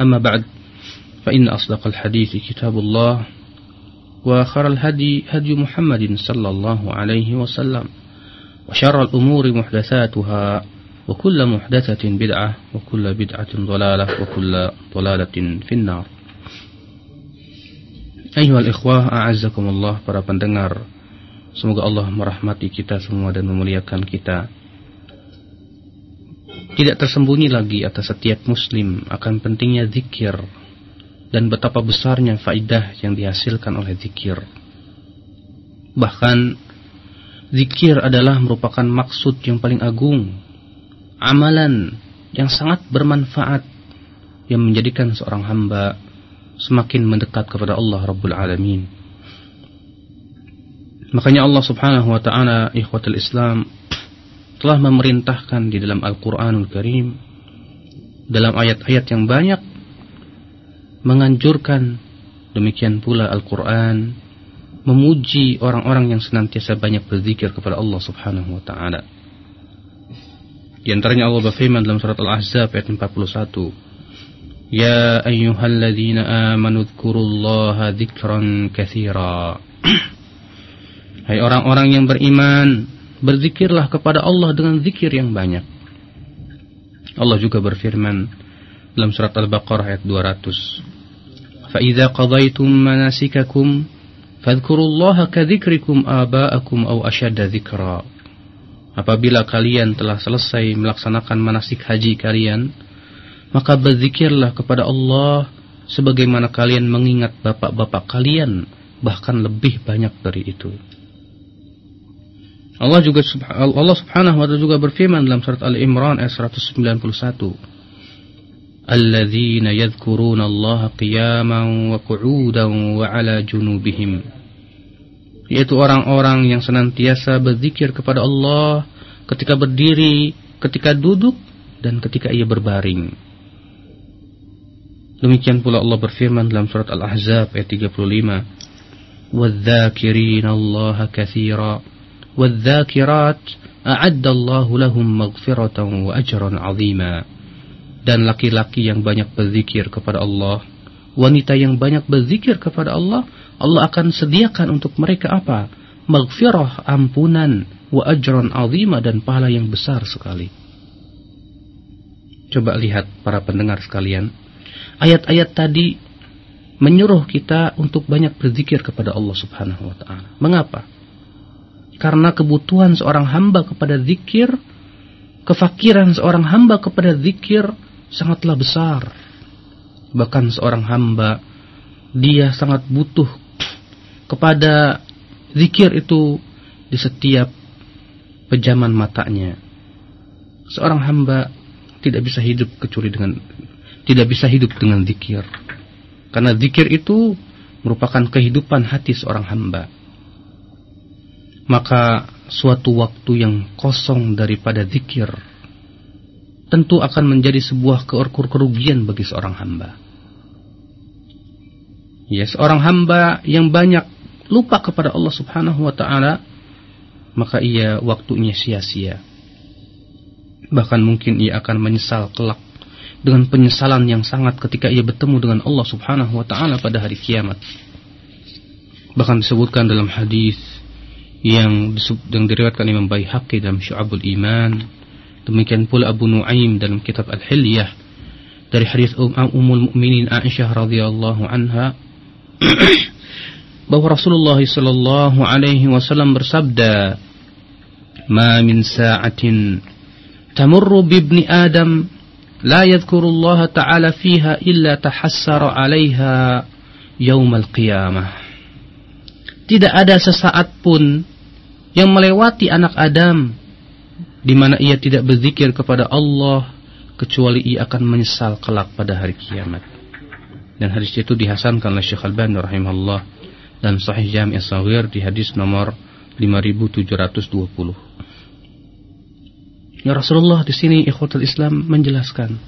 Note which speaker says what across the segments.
Speaker 1: أما بعد فإن أصدق الحديث كتاب الله وخر الهدي هدي محمد صلى الله عليه وسلم وشر الأمور محدثاتها وكل محدثة بدعة وكل بدعة ضلالة وكل ضلالة في النار أيها الإخوة أعزكم الله para pendengar Semoga Allah merahmati kita semua dan memuliakan kita Tidak tersembunyi lagi atas setiap muslim akan pentingnya zikir dan betapa besarnya faidah yang dihasilkan oleh zikir. Bahkan zikir adalah merupakan maksud yang paling agung, amalan yang sangat bermanfaat yang menjadikan seorang hamba semakin mendekat kepada Allah Rabbul Alamin. Makanya Allah Subhanahu wa taala ikhwatul Islam telah memerintahkan di dalam Al-Quranul Karim dalam ayat-ayat yang banyak menganjurkan demikian pula Al-Quran memuji orang-orang yang senantiasa banyak berzikir kepada Allah Subhanahu wa taala. Di antaranya Allah berfirman dalam surat Al-Ahzab ayat 41. Ya ayyuhalladzina amanu dzkurullaha dzikran katsira. Hai orang-orang yang beriman, berzikirlah kepada Allah dengan zikir yang banyak. Allah juga berfirman dalam surat Al-Baqarah ayat 200. فَإِذَا قَضَيْتُم مَنَاسِكَكُمْ فَاذْكُرُوا اللَّهَ كَذِكْرِكُمْ آبَاءَكُمْ أَوْ أَشَدَّ ذِكْرًا Apabila kalian telah selesai melaksanakan manasik haji kalian, maka berzikirlah kepada Allah sebagaimana kalian mengingat bapak-bapak kalian, bahkan lebih banyak dari itu. Allah juga Allah Subhanahu wa taala juga berfirman dalam surat Al-Imran ayat 191. Alladzina yadhkuruna Allah qiyaman wa qu'udan wa 'ala junubihim. Yaitu orang-orang yang senantiasa berzikir kepada Allah ketika berdiri, ketika duduk dan ketika ia berbaring. Demikian pula Allah berfirman dalam surat Al-Ahzab ayat 35. Wadh-dzakirina Allah katsiran والذاكرات أعد الله لهم مغفرة وأجرا عظيما dan laki-laki yang banyak berzikir kepada Allah wanita yang banyak berzikir kepada Allah Allah akan sediakan untuk mereka apa maghfirah ampunan wa ajran azima dan pahala yang besar sekali coba lihat para pendengar sekalian ayat-ayat tadi menyuruh kita untuk banyak berzikir kepada Allah Subhanahu wa taala mengapa Karena kebutuhan seorang hamba kepada zikir, kefakiran seorang hamba kepada zikir sangatlah besar. Bahkan seorang hamba dia sangat butuh kepada zikir itu di setiap pejaman matanya. Seorang hamba tidak bisa hidup kecuali dengan tidak bisa hidup dengan zikir. Karena zikir itu merupakan kehidupan hati seorang hamba maka suatu waktu yang kosong daripada zikir tentu akan menjadi sebuah kerugian bagi seorang hamba. Ya, seorang hamba yang banyak lupa kepada Allah Subhanahu wa taala, maka ia waktunya sia-sia. Bahkan mungkin ia akan menyesal kelak dengan penyesalan yang sangat ketika ia bertemu dengan Allah Subhanahu wa taala pada hari kiamat. Bahkan disebutkan dalam hadis yang yang diriwayatkan Imam Baihaqi dalam Syu'abul Iman demikian pula Abu Nuaim dalam kitab Al-Hilyah dari hadis Ummul Mukminin Aisyah radhiyallahu anha bahwa Rasulullah sallallahu alaihi wasallam bersabda, "Ma min sa'atin tamurru bi ibni Adam la yadhkuru Allah taala fiha illa tahassara 'alaiha yaumal qiyamah." Tidak ada sesaat pun yang melewati anak Adam di mana ia tidak berzikir kepada Allah kecuali ia akan menyesal kelak pada hari kiamat. Dan hadis itu dihasankan oleh Syekh Al-Albani rahimahullah dan Sahih Jami' As-Saghir di hadis nomor 5720. Ya Rasulullah di sini ikhwatul Islam menjelaskan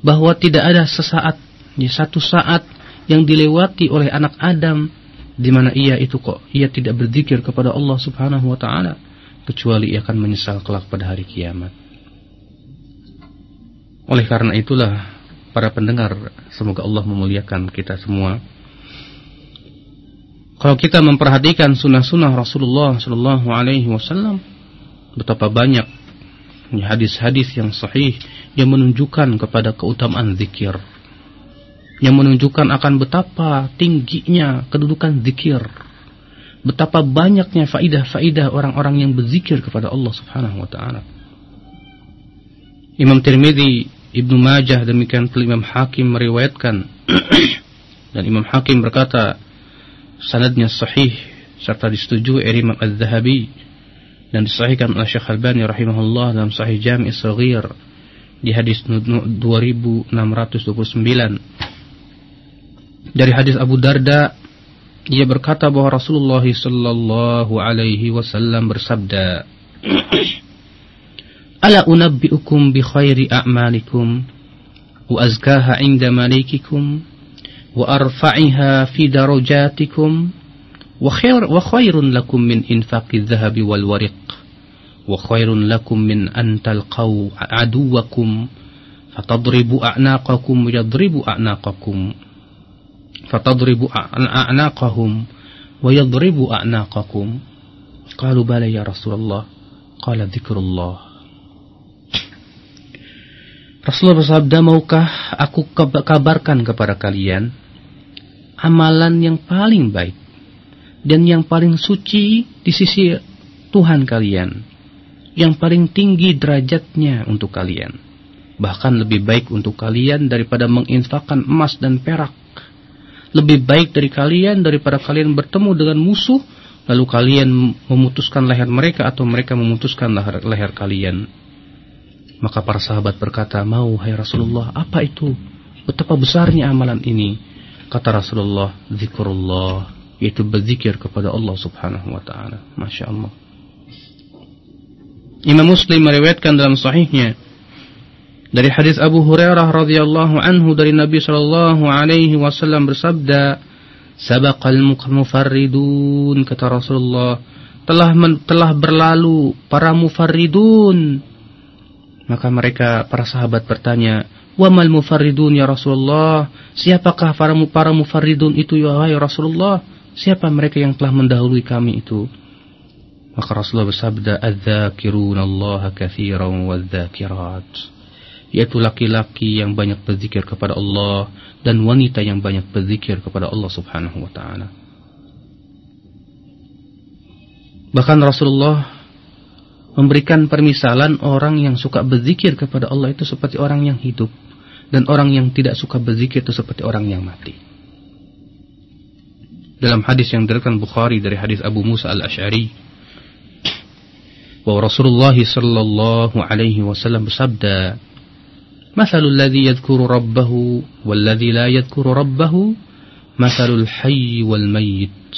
Speaker 1: bahwa tidak ada sesaat, ya satu saat yang dilewati oleh anak Adam di mana ia itu kok ia tidak berzikir kepada Allah Subhanahu wa taala kecuali ia akan menyesal kelak pada hari kiamat. Oleh karena itulah para pendengar semoga Allah memuliakan kita semua. Kalau kita memperhatikan sunnah-sunnah Rasulullah Sallallahu Alaihi Wasallam, betapa banyak hadis-hadis yang sahih yang menunjukkan kepada keutamaan zikir yang menunjukkan akan betapa tingginya kedudukan zikir. Betapa banyaknya faidah-faidah orang-orang yang berzikir kepada Allah Subhanahu wa taala. Imam Tirmidzi, Ibnu Majah demikian pula Imam Hakim meriwayatkan dan Imam Hakim berkata sanadnya sahih serta disetujui oleh Imam Az-Zahabi dan disahihkan oleh Syekh Al-Albani rahimahullah dalam Sahih Jami' As-Saghir di hadis 2629 dari hadis Abu Darda ia berkata bahwa Rasulullah sallallahu alaihi wasallam bersabda Ala unabbiukum bi khairi a'malikum wa azkaha 'inda malikikum wa arfa'iha fi darajatikum wa khair wa khairun lakum min infaqi dhahabi wal wariq wa khairun lakum min an talqaw aduwakum fatadribu a'naqakum yadribu a'naqakum fatadribu a'naqahum wa yadribu a'naqakum. Qalu bala ya Rasulullah. Qala dzikrullah Rasulullah bersabda maukah aku kabarkan kepada kalian amalan yang paling baik dan yang paling suci di sisi Tuhan kalian yang paling tinggi derajatnya untuk kalian bahkan lebih baik untuk kalian daripada menginfakkan emas dan perak lebih baik dari kalian daripada kalian bertemu dengan musuh lalu kalian memutuskan leher mereka atau mereka memutuskan leher, leher kalian. Maka para sahabat berkata, "Mau hai Rasulullah, apa itu? Betapa besarnya amalan ini?" Kata Rasulullah, "Zikrullah." Yaitu berzikir kepada Allah Subhanahu wa taala. Masya Allah. Imam Muslim meriwayatkan dalam sahihnya dari hadis Abu Hurairah radhiyallahu anhu dari Nabi sallallahu alaihi wasallam bersabda, "Sabaqal mufarridun," kata Rasulullah, telah men, telah berlalu para mufarridun. Maka mereka para sahabat bertanya, "Wa mal mufarridun ya Rasulullah? Siapakah para para mufarridun itu ya Rasulullah? Siapa mereka yang telah mendahului kami itu?" Maka Rasulullah bersabda, "Adz-dzakiruna Allah katsiran wadz-dzakirat." Yaitu laki-laki yang banyak berzikir kepada Allah dan wanita yang banyak berzikir kepada Allah Subhanahu wa taala. Bahkan Rasulullah memberikan permisalan orang yang suka berzikir kepada Allah itu seperti orang yang hidup dan orang yang tidak suka berzikir itu seperti orang yang mati. Dalam hadis yang diriwayatkan Bukhari dari hadis Abu Musa al-Asy'ari bahwa Rasulullah sallallahu alaihi wasallam bersabda مثل الذي يذكر ربه والذي لا يذكر ربه مثل الحي والميت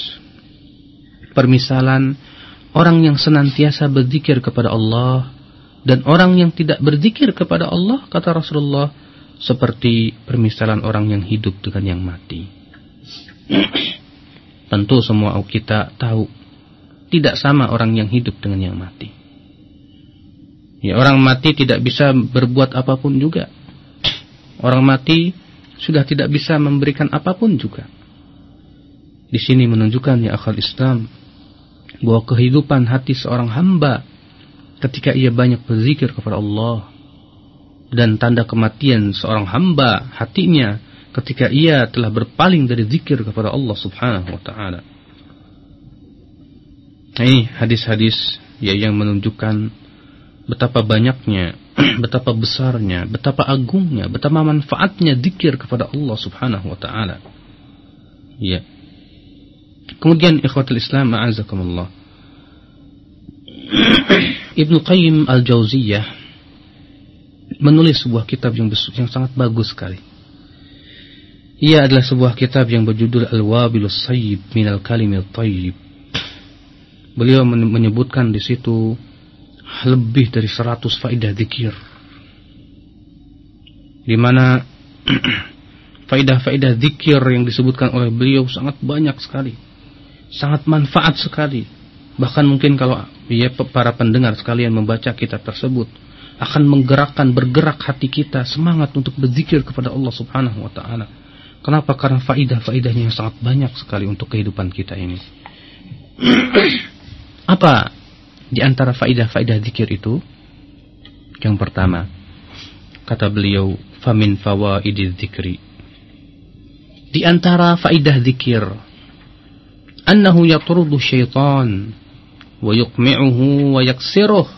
Speaker 1: permisalan orang yang senantiasa berzikir kepada Allah dan orang yang tidak berzikir kepada Allah kata Rasulullah seperti permisalan orang yang hidup dengan yang mati tentu semua kita tahu tidak sama orang yang hidup dengan yang mati Ya, orang mati tidak bisa berbuat apa pun juga. Orang mati sudah tidak bisa memberikan apa pun juga. Di sini menunjukkan ya akal Islam bahwa kehidupan hati seorang hamba ketika ia banyak berzikir kepada Allah dan tanda kematian seorang hamba hatinya ketika ia telah berpaling dari zikir kepada Allah Subhanahu wa taala. Ini hadis-hadis ya yang menunjukkan betapa banyaknya, betapa besarnya, betapa agungnya, betapa manfaatnya zikir kepada Allah Subhanahu wa taala. Ya. Kemudian ikhwatul Islam ma'azakumullah. Ibnu Qayyim Al-Jauziyah menulis sebuah kitab yang yang sangat bagus sekali. Ia adalah sebuah kitab yang berjudul Al-Wabilus Sayyib Minal Kalimil Tayyib. Beliau menyebutkan di situ lebih dari 100 faidah zikir. Di mana faidah-faidah zikir yang disebutkan oleh beliau sangat banyak sekali. Sangat manfaat sekali. Bahkan mungkin kalau ya para pendengar sekalian membaca kitab tersebut akan menggerakkan bergerak hati kita semangat untuk berzikir kepada Allah Subhanahu wa taala. Kenapa? Karena faidah-faidahnya sangat banyak sekali untuk kehidupan kita ini. Apa di antara faidah-faidah zikir itu? Yang pertama, kata beliau, famin fawaidiz zikri. Di antara faidah zikir, annahu yatrudu syaitan wa yuqmi'uhu wa yaksiruh.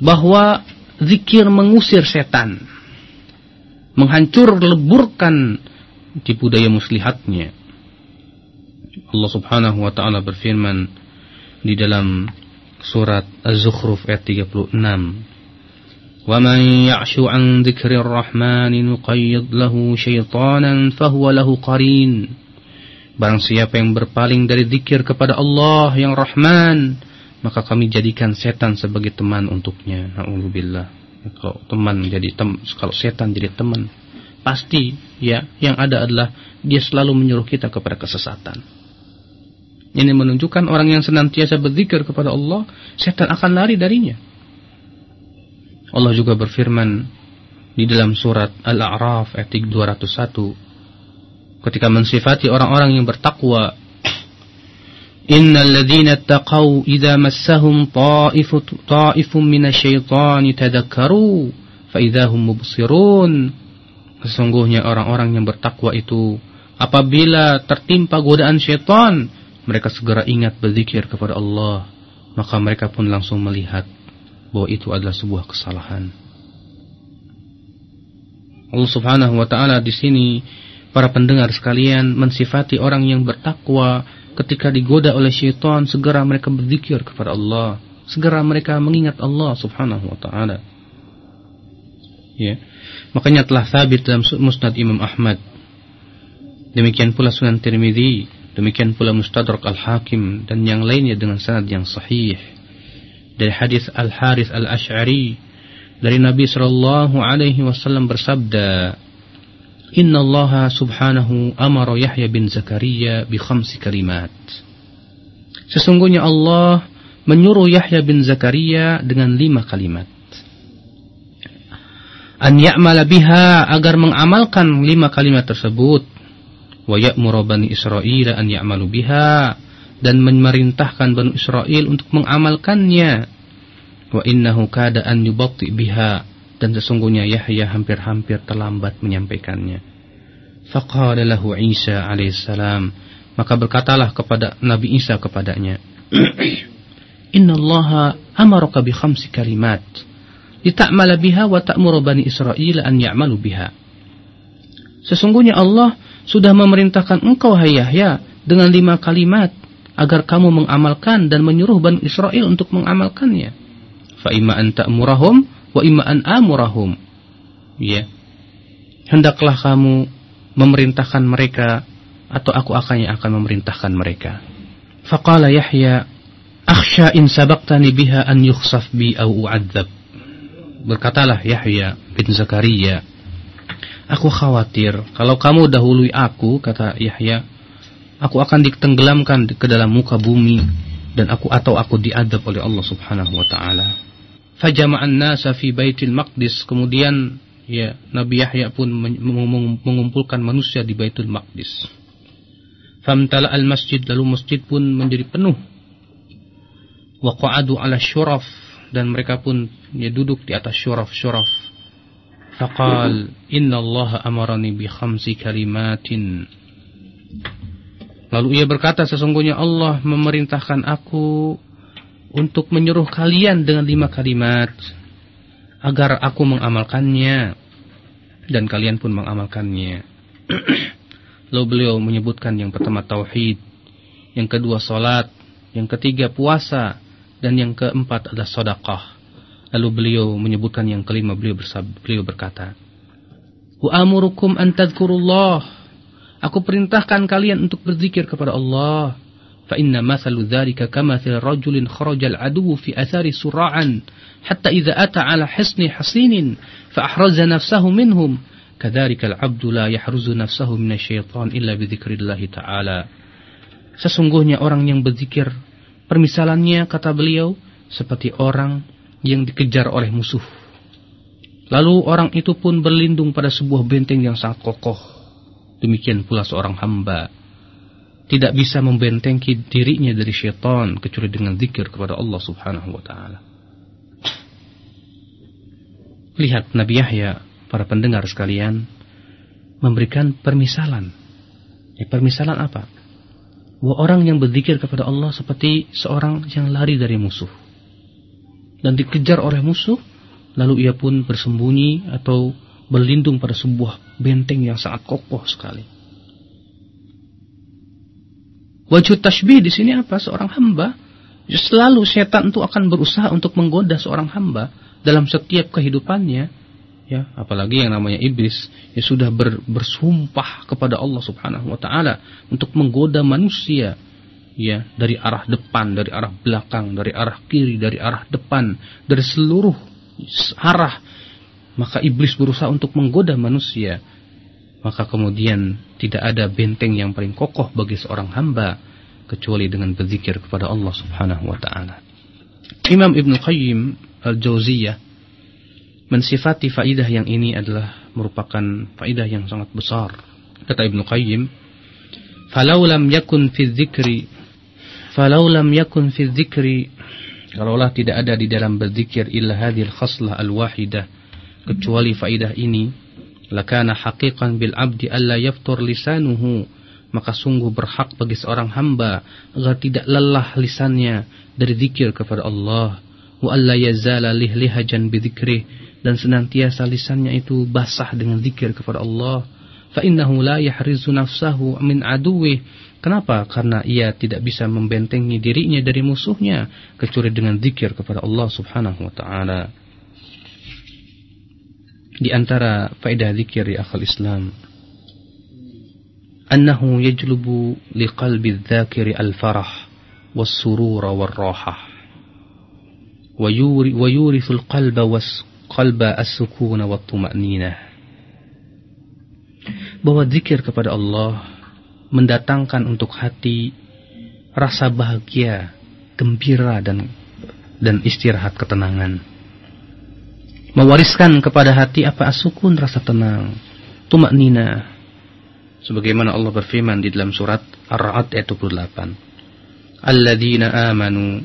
Speaker 1: Bahwa zikir mengusir setan, menghancur leburkan di budaya muslihatnya Allah Subhanahu wa taala berfirman di dalam surat Az-Zukhruf ayat 36 Wa man ya'shu 'an dzikrir rahman nuqayyid lahu syaitanan fahuwa lahu qarin. Barang siapa yang berpaling dari zikir kepada Allah yang Rahman maka kami jadikan setan sebagai teman untuknya. Naudzubillah. Kalau teman jadi tem kalau setan jadi teman pasti ya yang ada adalah dia selalu menyuruh kita kepada kesesatan ini menunjukkan orang yang senantiasa berzikir kepada Allah, setan akan lari darinya. Allah juga berfirman di dalam surat Al-A'raf ayat 201 ketika mensifati orang-orang yang bertakwa Innal ladzina taqaw idza massahum ta'ifun ta'ifun minasyaitani tadakkaru fa Sesungguhnya orang-orang yang bertakwa itu apabila tertimpa godaan syaitan mereka segera ingat berzikir kepada Allah, maka mereka pun langsung melihat bahwa itu adalah sebuah kesalahan. Allah Subhanahu wa taala di sini para pendengar sekalian mensifati orang yang bertakwa ketika digoda oleh syaitan segera mereka berzikir kepada Allah, segera mereka mengingat Allah Subhanahu wa taala. Ya. Makanya telah sabit dalam Musnad Imam Ahmad. Demikian pula Sunan Tirmidzi Demikian pula Mustadrak Al-Hakim dan yang lainnya dengan sanad yang sahih. Dari hadis Al-Harith Al-Ash'ari dari Nabi sallallahu alaihi wasallam bersabda, "Inna Allah subhanahu amara Yahya bin Zakaria bi khamsi kalimat." Sesungguhnya Allah menyuruh Yahya bin Zakaria dengan lima kalimat. An ya'mala biha agar mengamalkan lima kalimat tersebut wa ya'muru bani Israil an ya'malu biha dan memerintahkan Bani Israel untuk mengamalkannya. Wa innahu kada an yubatti biha dan sesungguhnya Yahya hampir-hampir terlambat menyampaikannya. Faqala lahu Isa alaihissalam maka berkatalah kepada Nabi Isa kepadanya Inna Allah amaraka bi khamsi kalimat lita'mala biha wa ta'muru bani Israel an ya'malu biha. Sesungguhnya Allah sudah memerintahkan engkau hai Yahya dengan lima kalimat agar kamu mengamalkan dan menyuruh Bani Israel untuk mengamalkannya. Fa imma an ta'murahum wa imma an amurahum. Ya. Hendaklah kamu memerintahkan mereka atau aku akan yang akan memerintahkan mereka. Faqala Yahya, "Akhsha in sabaqtani biha an yukhsaf bi aw u'adzab." Berkatalah Yahya bin Zakaria, Aku khawatir kalau kamu dahului aku, kata Yahya, aku akan ditenggelamkan ke dalam muka bumi dan aku atau aku diadab oleh Allah Subhanahu wa taala. Fajama'an nasa fi Baitul Maqdis. Kemudian ya Nabi Yahya pun mengumpulkan manusia di Baitul Maqdis. Famtala al-masjid lalu masjid pun menjadi penuh. Wa qa'adu ala syuraf dan mereka pun ya duduk di atas syuraf-syuraf فقال إن الله أمرني بخمس كلمات Lalu ia berkata sesungguhnya Allah memerintahkan aku untuk menyuruh kalian dengan lima kalimat agar aku mengamalkannya dan kalian pun mengamalkannya. Lalu beliau menyebutkan yang pertama tauhid, yang kedua salat, yang ketiga puasa, dan yang keempat adalah sedekah. Lalu beliau menyebutkan yang kelima beliau bersab, beliau berkata, "Wa amurukum an tadhkurullah." Aku perintahkan kalian untuk berzikir kepada Allah. Fa inna mathalu dzalika kamathil rajulin kharajal adu fi athari sura'an hatta idza ata ala hisni hasinin fa ahraza nafsahu minhum kadzalika al-'abdu la yahruzu nafsahu minasyaitan illa bi dzikrillah ta'ala. Sesungguhnya orang yang berzikir permisalannya kata beliau seperti orang yang dikejar oleh musuh. Lalu orang itu pun berlindung pada sebuah benteng yang sangat kokoh. Demikian pula seorang hamba tidak bisa membentengi dirinya dari syaitan kecuali dengan zikir kepada Allah Subhanahu wa taala. Lihat Nabi Yahya, para pendengar sekalian, memberikan permisalan. Ya, permisalan apa? Bahwa orang yang berzikir kepada Allah seperti seorang yang lari dari musuh. Dan dikejar oleh musuh, lalu ia pun bersembunyi atau berlindung pada sebuah benteng yang sangat kokoh sekali. Wajud tashbih di sini apa? Seorang hamba. Selalu setan itu akan berusaha untuk menggoda seorang hamba dalam setiap kehidupannya. Ya, apalagi yang namanya iblis ya sudah ber, bersumpah kepada Allah Subhanahu wa taala untuk menggoda manusia ya dari arah depan, dari arah belakang, dari arah kiri, dari arah depan, dari seluruh arah maka iblis berusaha untuk menggoda manusia. Maka kemudian tidak ada benteng yang paling kokoh bagi seorang hamba kecuali dengan berzikir kepada Allah Subhanahu wa taala. Imam Ibn Qayyim Al-Jauziyah mensifati faidah yang ini adalah merupakan faidah yang sangat besar. Kata Ibn Qayyim, "Falau lam yakun fi dzikri falau lam yakun fi dzikri kalaulah tidak ada di dalam berzikir illa hadhil khaslah al-wahidah kecuali faidah ini lakana haqiqan bil abdi alla yaftur lisanuhu maka sungguh berhak bagi seorang hamba agar tidak lelah lisannya dari zikir kepada Allah. Wa alla yazala lihlihajan bidzikrih dan senantiasa lisannya itu basah dengan zikir kepada Allah. Fa innahu la yahrizu nafsahu min aduwih kenapa? Karena ia tidak bisa membentengi dirinya dari musuhnya kecuali dengan zikir kepada Allah Subhanahu wa taala. Di antara faedah zikir di akal Islam annahu yajlubu liqalbi dzakiri al-farah was-surura war-rahah. Wa yuri wa yurithu al-qalba was-qalba as-sukuna wat-tuma'ninah bahwa zikir kepada Allah mendatangkan untuk hati rasa bahagia, gembira dan dan istirahat ketenangan mewariskan kepada hati apa asukun rasa tenang, tumak nina. Sebagaimana Allah berfirman di dalam surat Ar-Ra'd ayat 28. Alladzina amanu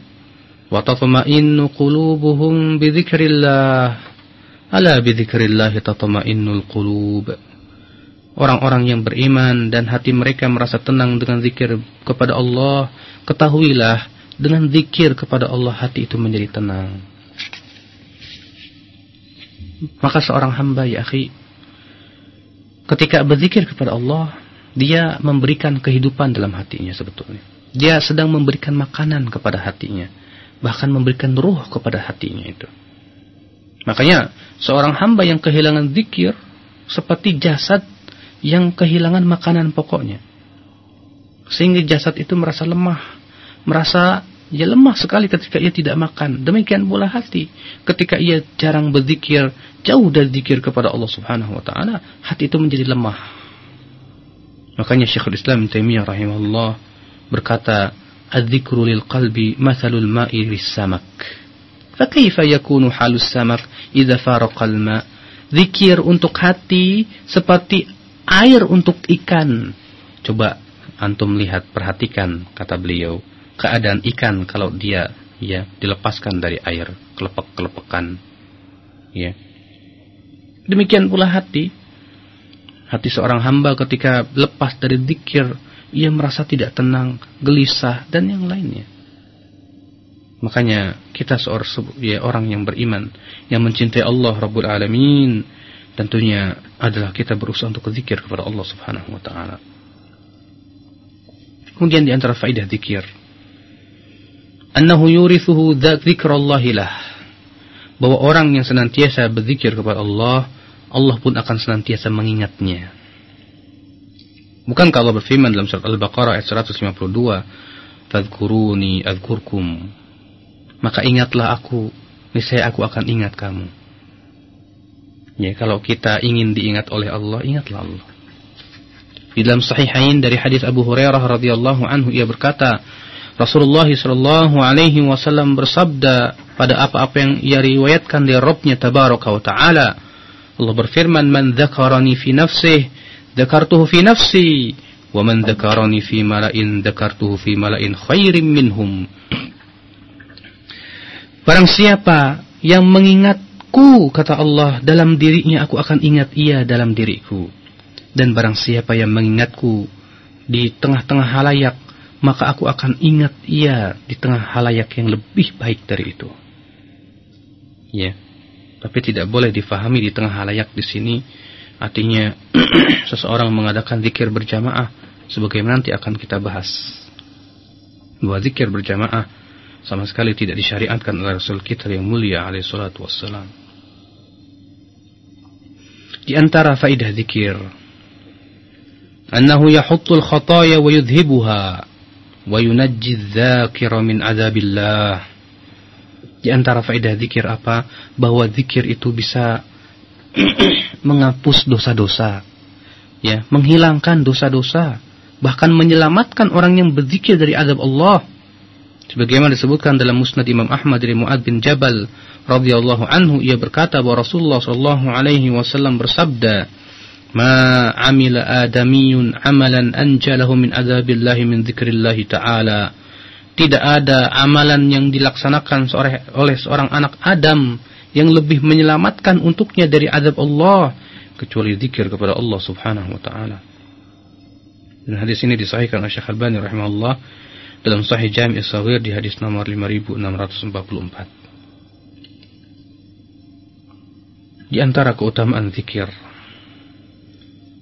Speaker 1: wa tatma'innu qulubuhum bi dzikrillah. Ala bi dzikrillah tatma'innul qulub. Orang-orang yang beriman dan hati mereka merasa tenang dengan zikir kepada Allah, ketahuilah dengan zikir kepada Allah hati itu menjadi tenang. Maka seorang hamba ya akhi ketika berzikir kepada Allah, dia memberikan kehidupan dalam hatinya sebetulnya. Dia sedang memberikan makanan kepada hatinya, bahkan memberikan ruh kepada hatinya itu. Makanya seorang hamba yang kehilangan zikir seperti jasad yang kehilangan makanan pokoknya. Sehingga jasad itu merasa lemah, merasa ia lemah sekali ketika ia tidak makan. Demikian pula hati. Ketika ia jarang berzikir, jauh dari zikir kepada Allah Subhanahu wa taala, hati itu menjadi lemah. Makanya Syekhul Islam Taimiyah rahimahullah berkata, "Adzikru lil qalbi mathalul ma'i lis-samak." Fakaifa yakunu halus samak idza faraqa al-ma'? Zikir untuk hati seperti air untuk ikan. Coba antum lihat, perhatikan kata beliau keadaan ikan kalau dia ya dilepaskan dari air kelepek-kelepekan ya Demikian pula hati. Hati seorang hamba ketika lepas dari zikir, ia merasa tidak tenang, gelisah, dan yang lainnya. Makanya kita seorang ya, orang yang beriman, yang mencintai Allah Rabbul Alamin, tentunya adalah kita berusaha untuk zikir kepada Allah Subhanahu wa taala. Kemudian di antara faidah zikir, annahu yurithuhu dzikrallahi lah. Bahwa orang yang senantiasa berzikir kepada Allah, Allah pun akan senantiasa mengingatnya. Bukankah Allah berfirman dalam surat Al-Baqarah ayat 152, "Fadhkuruni adzkurkum." Maka ingatlah aku, niscaya aku akan ingat kamu. Ya, kalau kita ingin diingat oleh Allah, ingatlah Allah. Di dalam sahihain dari hadis Abu Hurairah radhiyallahu anhu ia berkata, Rasulullah sallallahu alaihi wasallam bersabda pada apa-apa yang ia riwayatkan dari Rabbnya tabaraka wa taala. Allah berfirman, "Man dzakarani fi nafsihi, dzakartuhu fi nafsi, wa man dzakarani fi mala'in, dzakartuhu fi mala'in khairin minhum." Barang siapa yang mengingatku, kata Allah, dalam dirinya aku akan ingat ia dalam diriku. Dan barang siapa yang mengingatku di tengah-tengah halayak, maka aku akan ingat ia di tengah halayak yang lebih baik dari itu. Ya. Tapi tidak boleh difahami di tengah halayak di sini artinya seseorang mengadakan zikir berjamaah sebagaimana nanti akan kita bahas. Bahwa zikir berjamaah sama sekali tidak disyariatkan oleh Rasul kita yang mulia alaihi salatu wassalam. Di antara faidah zikir annahu yahuttul khataya wa yudhibuha wa yunajji dzakira min adzabillah. Di antara faedah zikir apa? Bahwa zikir itu bisa menghapus dosa-dosa. Ya, menghilangkan dosa-dosa, bahkan menyelamatkan orang yang berzikir dari azab Allah. Sebagaimana disebutkan dalam Musnad Imam Ahmad dari Muad bin Jabal radhiyallahu anhu ia berkata bahwa Rasulullah sallallahu alaihi wasallam bersabda, "Ma 'amila adamiyun 'amalan anjalahu min adzabillahi min dzikrillah ta'ala." Tidak ada amalan yang dilaksanakan oleh seorang anak Adam yang lebih menyelamatkan untuknya dari azab Allah kecuali zikir kepada Allah Subhanahu wa taala. Dan hadis ini disahihkan oleh Syekh Albani rahimahullah dalam Sahih Jami' Shaghir di hadis nomor 5644. di antara keutamaan zikir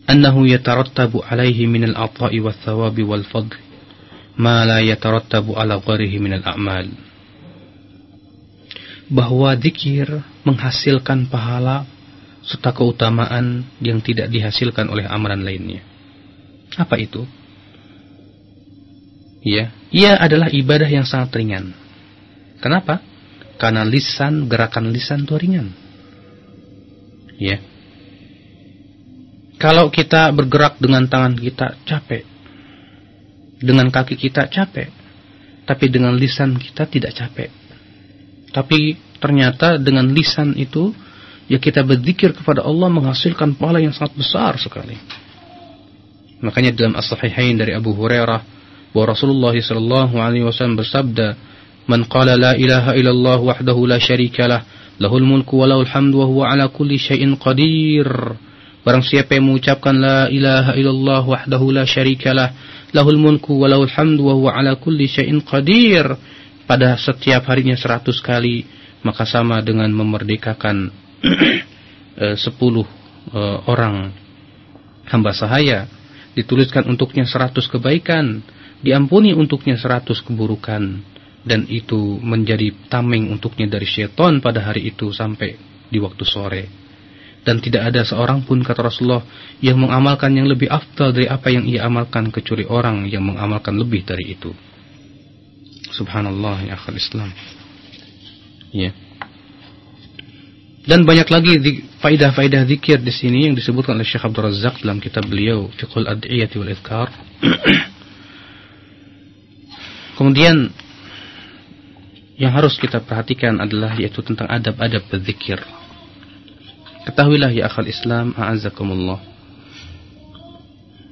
Speaker 1: annahu yatarattabu alaihi min al-ata'i was thawabi wal fadl ma la yatarattabu ala ghairihi min al-a'mal bahwa zikir menghasilkan pahala serta keutamaan yang tidak dihasilkan oleh amalan lainnya. Apa itu? Ya ia adalah ibadah yang sangat ringan. Kenapa? Karena lisan gerakan lisan itu ringan. Ya. Kalau kita bergerak dengan tangan kita capek. Dengan kaki kita capek. Tapi dengan lisan kita tidak capek. Tapi ternyata dengan lisan itu ya kita berzikir kepada Allah menghasilkan pahala yang sangat besar sekali. Makanya dalam as-sahihain dari Abu Hurairah bahwa Rasulullah sallallahu alaihi wasallam bersabda, "Man qala la ilaha illallah wahdahu la syarika lah, lahul mulku wa lahul wa huwa ala kulli syai'in qadir." Barang siapa yang mengucapkan la ilaha illallah wahdahu la syarikalah lahul mulku wa lahul wa huwa ala kulli syai'in qadir. Pada setiap harinya seratus kali maka sama dengan memerdekakan eh, sepuluh eh, orang. Hamba sahaya dituliskan untuknya seratus kebaikan diampuni untuknya seratus keburukan dan itu menjadi tameng untuknya dari syaitan pada hari itu sampai di waktu sore dan tidak ada seorang pun kata Rasulullah yang mengamalkan yang lebih afdal dari apa yang ia amalkan kecuali orang yang mengamalkan lebih dari itu. Subhanallah ya akhal Islam. Ya. Dan banyak lagi faidah-faidah zikir di sini yang disebutkan oleh Syekh Abdul Razak dalam kitab beliau Fiqhul Ad'iyati wal Idhkar. Kemudian yang harus kita perhatikan adalah yaitu tentang adab-adab berzikir. Ketahuilah ya akal Islam, a'azzakumullah.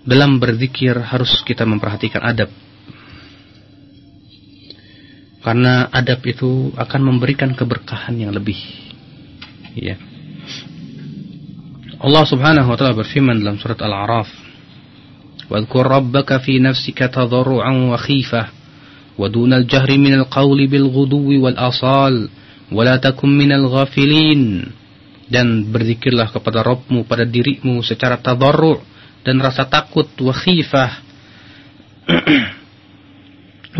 Speaker 1: Dalam berzikir harus kita memperhatikan adab. Karena adab itu akan memberikan keberkahan yang lebih. Ya. Allah Subhanahu wa taala berfirman dalam surat Al-A'raf, "Wadhkur rabbaka fi nafsika tadarruan wa khifah qawli bil ghuduwi wal asal wa la takum minal ghafilin." Dan berzikirlah kepada Rabbmu pada dirimu secara tadarru' dan rasa takut wa khifah.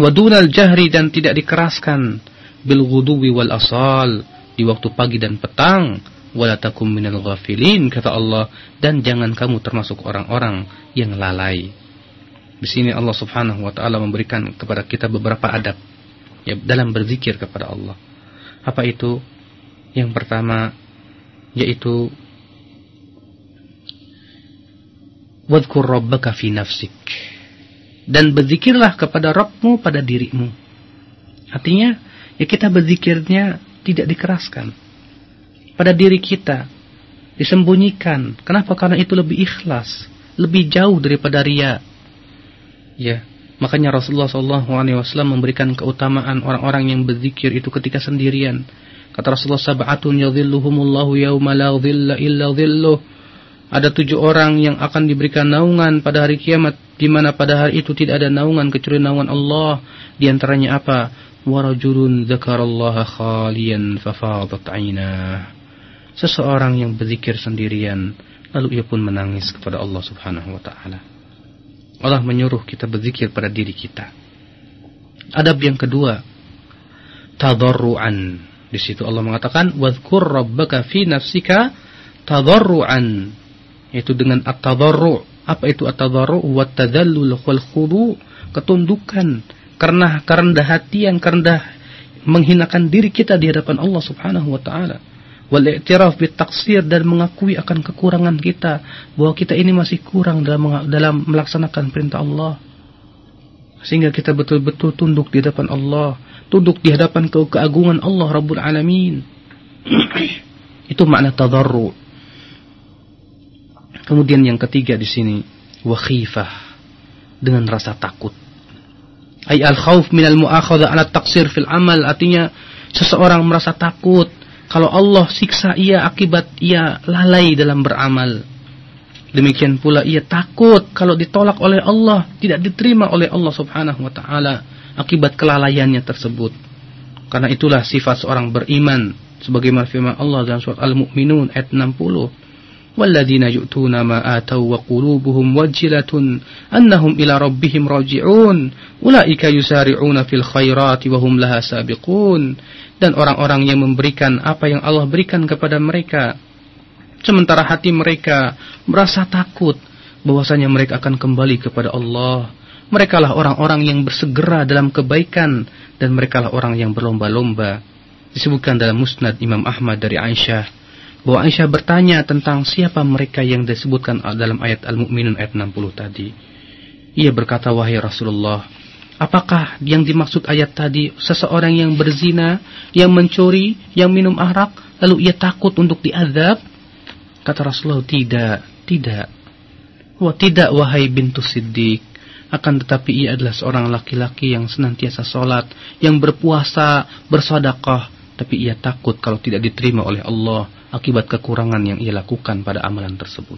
Speaker 1: wa dunal jahri dan tidak dikeraskan bil ghuduwi wal asal di waktu pagi dan petang wala takum minal ghafilin kata Allah dan jangan kamu termasuk orang-orang yang lalai. Di sini Allah Subhanahu wa taala memberikan kepada kita beberapa adab ya dalam berzikir kepada Allah. Apa itu? Yang pertama yaitu wadhkur rabbaka fi nafsik dan berzikirlah kepada Rabbmu pada dirimu. Artinya ya kita berzikirnya tidak dikeraskan pada diri kita disembunyikan. Kenapa? Karena itu lebih ikhlas, lebih jauh daripada ria. Ya, makanya Rasulullah SAW memberikan keutamaan orang-orang yang berzikir itu ketika sendirian. Kata Rasulullah sab'atun yadhilluhumullahu yawma la dhilla illa dhilluh. Ada tujuh orang yang akan diberikan naungan pada hari kiamat di mana pada hari itu tidak ada naungan kecuali naungan Allah. Di antaranya apa? Warajulun dzakarallaha khaliyan fafadat 'ainah seseorang yang berzikir sendirian lalu ia pun menangis kepada Allah Subhanahu wa taala. Allah menyuruh kita berzikir pada diri kita. Adab yang kedua, tadarruan. Di situ Allah mengatakan, "Wadhkur rabbaka fi nafsika tadarruan." Itu dengan at-tadarru. Apa itu at-tadarru? Wa tadallul wal khudu, ketundukan, karena kerendah hatian, kerendah menghinakan diri kita di hadapan Allah Subhanahu wa taala wal i'tiraf bit taksir dan mengakui akan kekurangan kita. Bahwa kita ini masih kurang dalam dalam melaksanakan perintah Allah. Sehingga kita betul-betul tunduk di hadapan Allah. Tunduk di hadapan ke keagungan Allah Rabbul Alamin. Itu makna tadarru. Kemudian yang ketiga di sini wakhifah. Dengan rasa takut. Ay al khauf min al muakhadha ala taqsir fil amal. Artinya seseorang merasa takut kalau Allah siksa ia akibat ia lalai dalam beramal. Demikian pula ia takut kalau ditolak oleh Allah, tidak diterima oleh Allah Subhanahu wa taala akibat kelalaiannya tersebut. Karena itulah sifat seorang beriman sebagaimana firman Allah dalam surat Al-Mu'minun ayat 60. والذين يؤتون ما آتوا وقلوبهم وجلة أنهم إلى ربهم راجعون أولئك يسارعون في الخيرات وهم لها سابقون dan orang-orang yang memberikan apa yang Allah berikan kepada mereka sementara hati mereka merasa takut bahwasanya mereka akan kembali kepada Allah mereka lah orang-orang yang bersegera dalam kebaikan dan mereka lah orang yang berlomba-lomba disebutkan dalam musnad Imam Ahmad dari Aisyah bahwa Aisyah bertanya tentang siapa mereka yang disebutkan dalam ayat Al-Mu'minun ayat 60 tadi ia berkata wahai Rasulullah Apakah yang dimaksud ayat tadi seseorang yang berzina, yang mencuri, yang minum arak, lalu ia takut untuk diadab? Kata Rasulullah, tidak, tidak. Wah, tidak wahai bintu Siddiq. Akan tetapi ia adalah seorang laki-laki yang senantiasa sholat, yang berpuasa, bersedekah, tapi ia takut kalau tidak diterima oleh Allah akibat kekurangan yang ia lakukan pada amalan tersebut.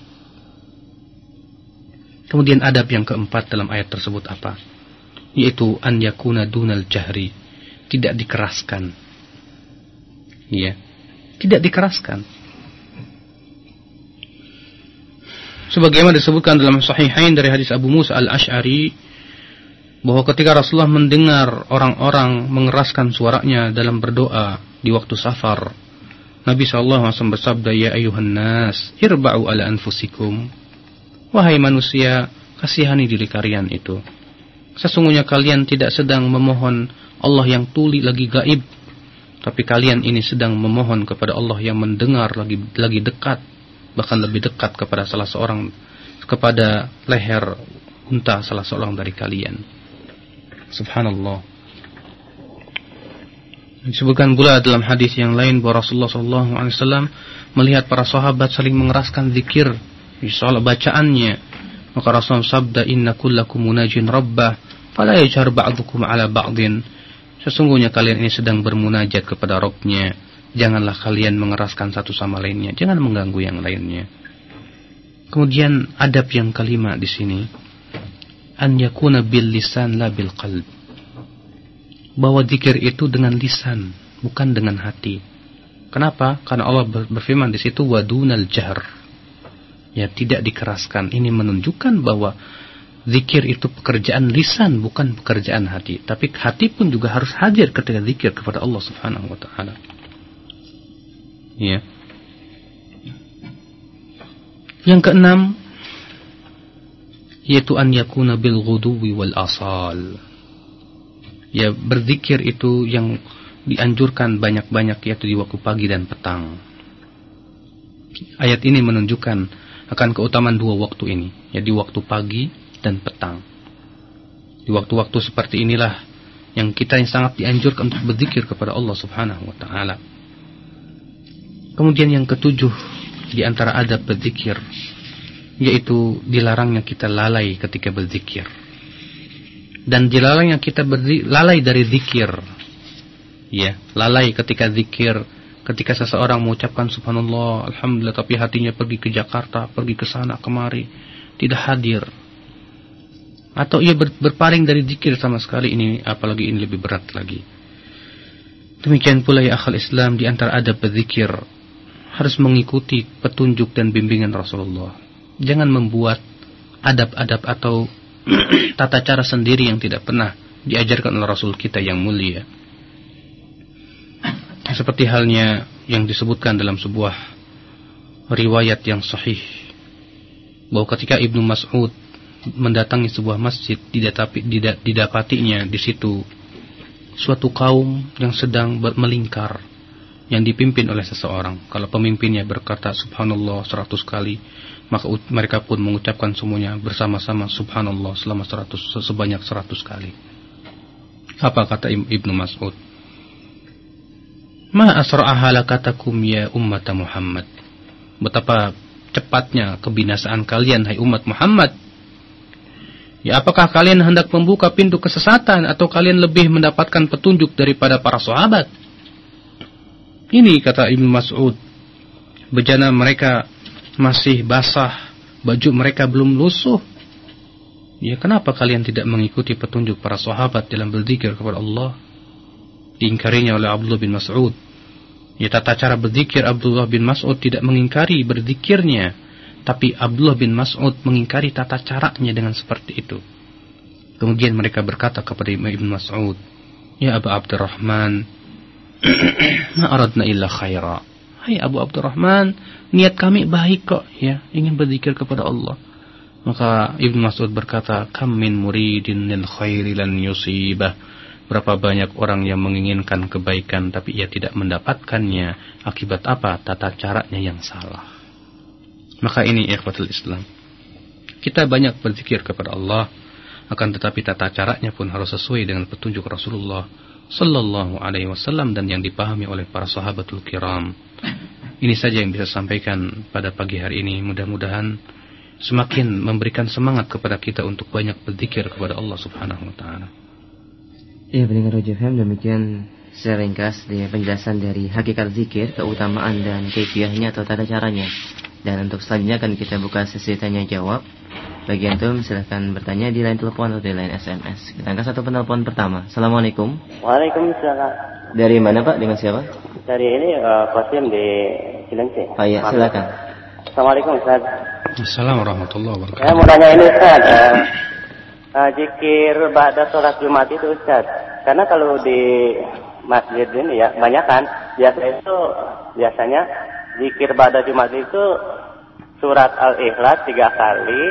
Speaker 1: Kemudian adab yang keempat dalam ayat tersebut apa? yaitu an yakuna dunal jahri tidak dikeraskan ya tidak dikeraskan sebagaimana disebutkan dalam sahihain dari hadis Abu Musa al-Ash'ari bahwa ketika Rasulullah mendengar orang-orang mengeraskan suaranya dalam berdoa di waktu safar Nabi SAW bersabda ya ayuhan nas irba'u ala anfusikum wahai manusia kasihani diri kalian itu Sesungguhnya kalian tidak sedang memohon Allah yang tuli lagi gaib. Tapi kalian ini sedang memohon kepada Allah yang mendengar lagi lagi dekat. Bahkan lebih dekat kepada salah seorang kepada leher unta salah seorang dari kalian. Subhanallah. Disebutkan pula dalam hadis yang lain bahwa Rasulullah SAW melihat para sahabat saling mengeraskan zikir soal bacaannya maka Rasul sabda inna kullakum munajin rabbah fala yajhar ba'dukum ala ba'din. Sesungguhnya kalian ini sedang bermunajat kepada Rabbnya. Janganlah kalian mengeraskan satu sama lainnya. Jangan mengganggu yang lainnya. Kemudian adab yang kelima di sini an yakuna bil lisan la bil qalb. Bahwa zikir itu dengan lisan, bukan dengan hati. Kenapa? Karena Allah berfirman di situ wadunal jahr. Ya, tidak dikeraskan. Ini menunjukkan bahwa zikir itu pekerjaan lisan bukan pekerjaan hati tapi hati pun juga harus hadir ketika zikir kepada Allah Subhanahu wa taala ya yang keenam yaitu an yakuna bil ghuduwi wal asal ya berzikir itu yang dianjurkan banyak-banyak yaitu di waktu pagi dan petang ayat ini menunjukkan akan keutamaan dua waktu ini ya di waktu pagi dan petang. Di waktu-waktu seperti inilah yang kita yang sangat dianjurkan untuk berzikir kepada Allah Subhanahu wa taala. Kemudian yang ketujuh di antara adab berzikir yaitu dilarangnya kita lalai ketika berzikir. Dan dilarangnya kita lalai dari zikir. Ya, lalai ketika zikir, ketika seseorang mengucapkan subhanallah, alhamdulillah tapi hatinya pergi ke Jakarta, pergi ke sana kemari, tidak hadir atau ia berpaling dari zikir sama sekali ini apalagi ini lebih berat lagi. Demikian pula ya akal Islam di antara adab berzikir harus mengikuti petunjuk dan bimbingan Rasulullah. Jangan membuat adab-adab atau tata cara sendiri yang tidak pernah diajarkan oleh Rasul kita yang mulia. Seperti halnya yang disebutkan dalam sebuah riwayat yang sahih bahwa ketika Ibnu Mas'ud mendatangi sebuah masjid didapati, didapatinya di situ suatu kaum yang sedang melingkar yang dipimpin oleh seseorang. Kalau pemimpinnya berkata subhanallah seratus kali, maka mereka pun mengucapkan semuanya bersama-sama subhanallah selama seratus sebanyak seratus kali. Apa kata Ibnu Mas'ud? Ma asra'a halakatakum ya ummat Muhammad. Betapa cepatnya kebinasaan kalian hai umat Muhammad. Ya apakah kalian hendak membuka pintu kesesatan atau kalian lebih mendapatkan petunjuk daripada para sahabat? Ini kata Ibnu Mas'ud. Bejana mereka masih basah, baju mereka belum lusuh. Ya kenapa kalian tidak mengikuti petunjuk para sahabat dalam berzikir kepada Allah? Diingkarinya oleh Abdullah bin Mas'ud. Ya tata cara berzikir Abdullah bin Mas'ud tidak mengingkari berzikirnya tapi Abdullah bin Mas'ud mengingkari tata caranya dengan seperti itu. Kemudian mereka berkata kepada Ibn Mas'ud, Ya Abu Abdurrahman, ma aradna illa khaira. Hai Abu Abdurrahman, niat kami baik kok, ya, ingin berzikir kepada Allah. Maka Ibn Mas'ud berkata, Kam min muridin lil khairi lan yusibah. Berapa banyak orang yang menginginkan kebaikan tapi ia tidak mendapatkannya. Akibat apa? Tata caranya yang salah. Maka ini ikhwatul Islam. Kita banyak berzikir kepada Allah, akan tetapi tata caranya pun harus sesuai dengan petunjuk Rasulullah sallallahu alaihi wasallam dan yang dipahami oleh para sahabatul kiram. Ini saja yang bisa sampaikan pada pagi hari ini. Mudah-mudahan semakin memberikan semangat kepada kita untuk banyak berzikir kepada Allah Subhanahu wa taala.
Speaker 2: Ya, pendengar FM demikian secara ringkas penjelasan dari hakikat zikir, keutamaan dan kaifiahnya atau tata caranya. Dan untuk selanjutnya akan kita buka sesi tanya jawab. Bagi antum silahkan bertanya di line telepon atau di line SMS. Kita angkat satu penelpon pertama. Assalamualaikum.
Speaker 3: Waalaikumsalam.
Speaker 2: Dari mana Pak? Dengan siapa?
Speaker 3: Dari ini uh, Qasim di Cilengsi.
Speaker 2: Pak ya, silakan.
Speaker 3: Assalamualaikum Ustaz.
Speaker 1: Assalamualaikum warahmatullahi wabarakatuh.
Speaker 3: Saya mau tanya ini Ustaz. Uh, uh, jikir pada sholat Jumat itu Ustaz. Karena kalau di masjid ini ya banyak kan biasa itu biasanya zikir pada Jumat itu surat Al-Ikhlas tiga kali,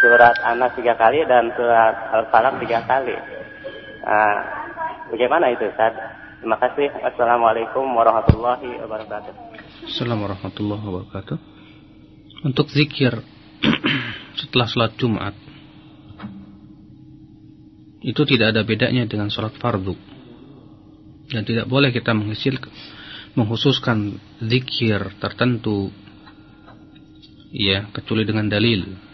Speaker 3: surat Anas tiga kali, dan surat Al-Falaq tiga kali. Nah, bagaimana itu Ustaz? Terima kasih. Assalamualaikum warahmatullahi wabarakatuh.
Speaker 1: Assalamualaikum warahmatullahi wabarakatuh. Untuk zikir setelah sholat Jumat itu tidak ada bedanya dengan sholat fardu dan tidak boleh kita menghususkan zikir tertentu ya kecuali dengan dalil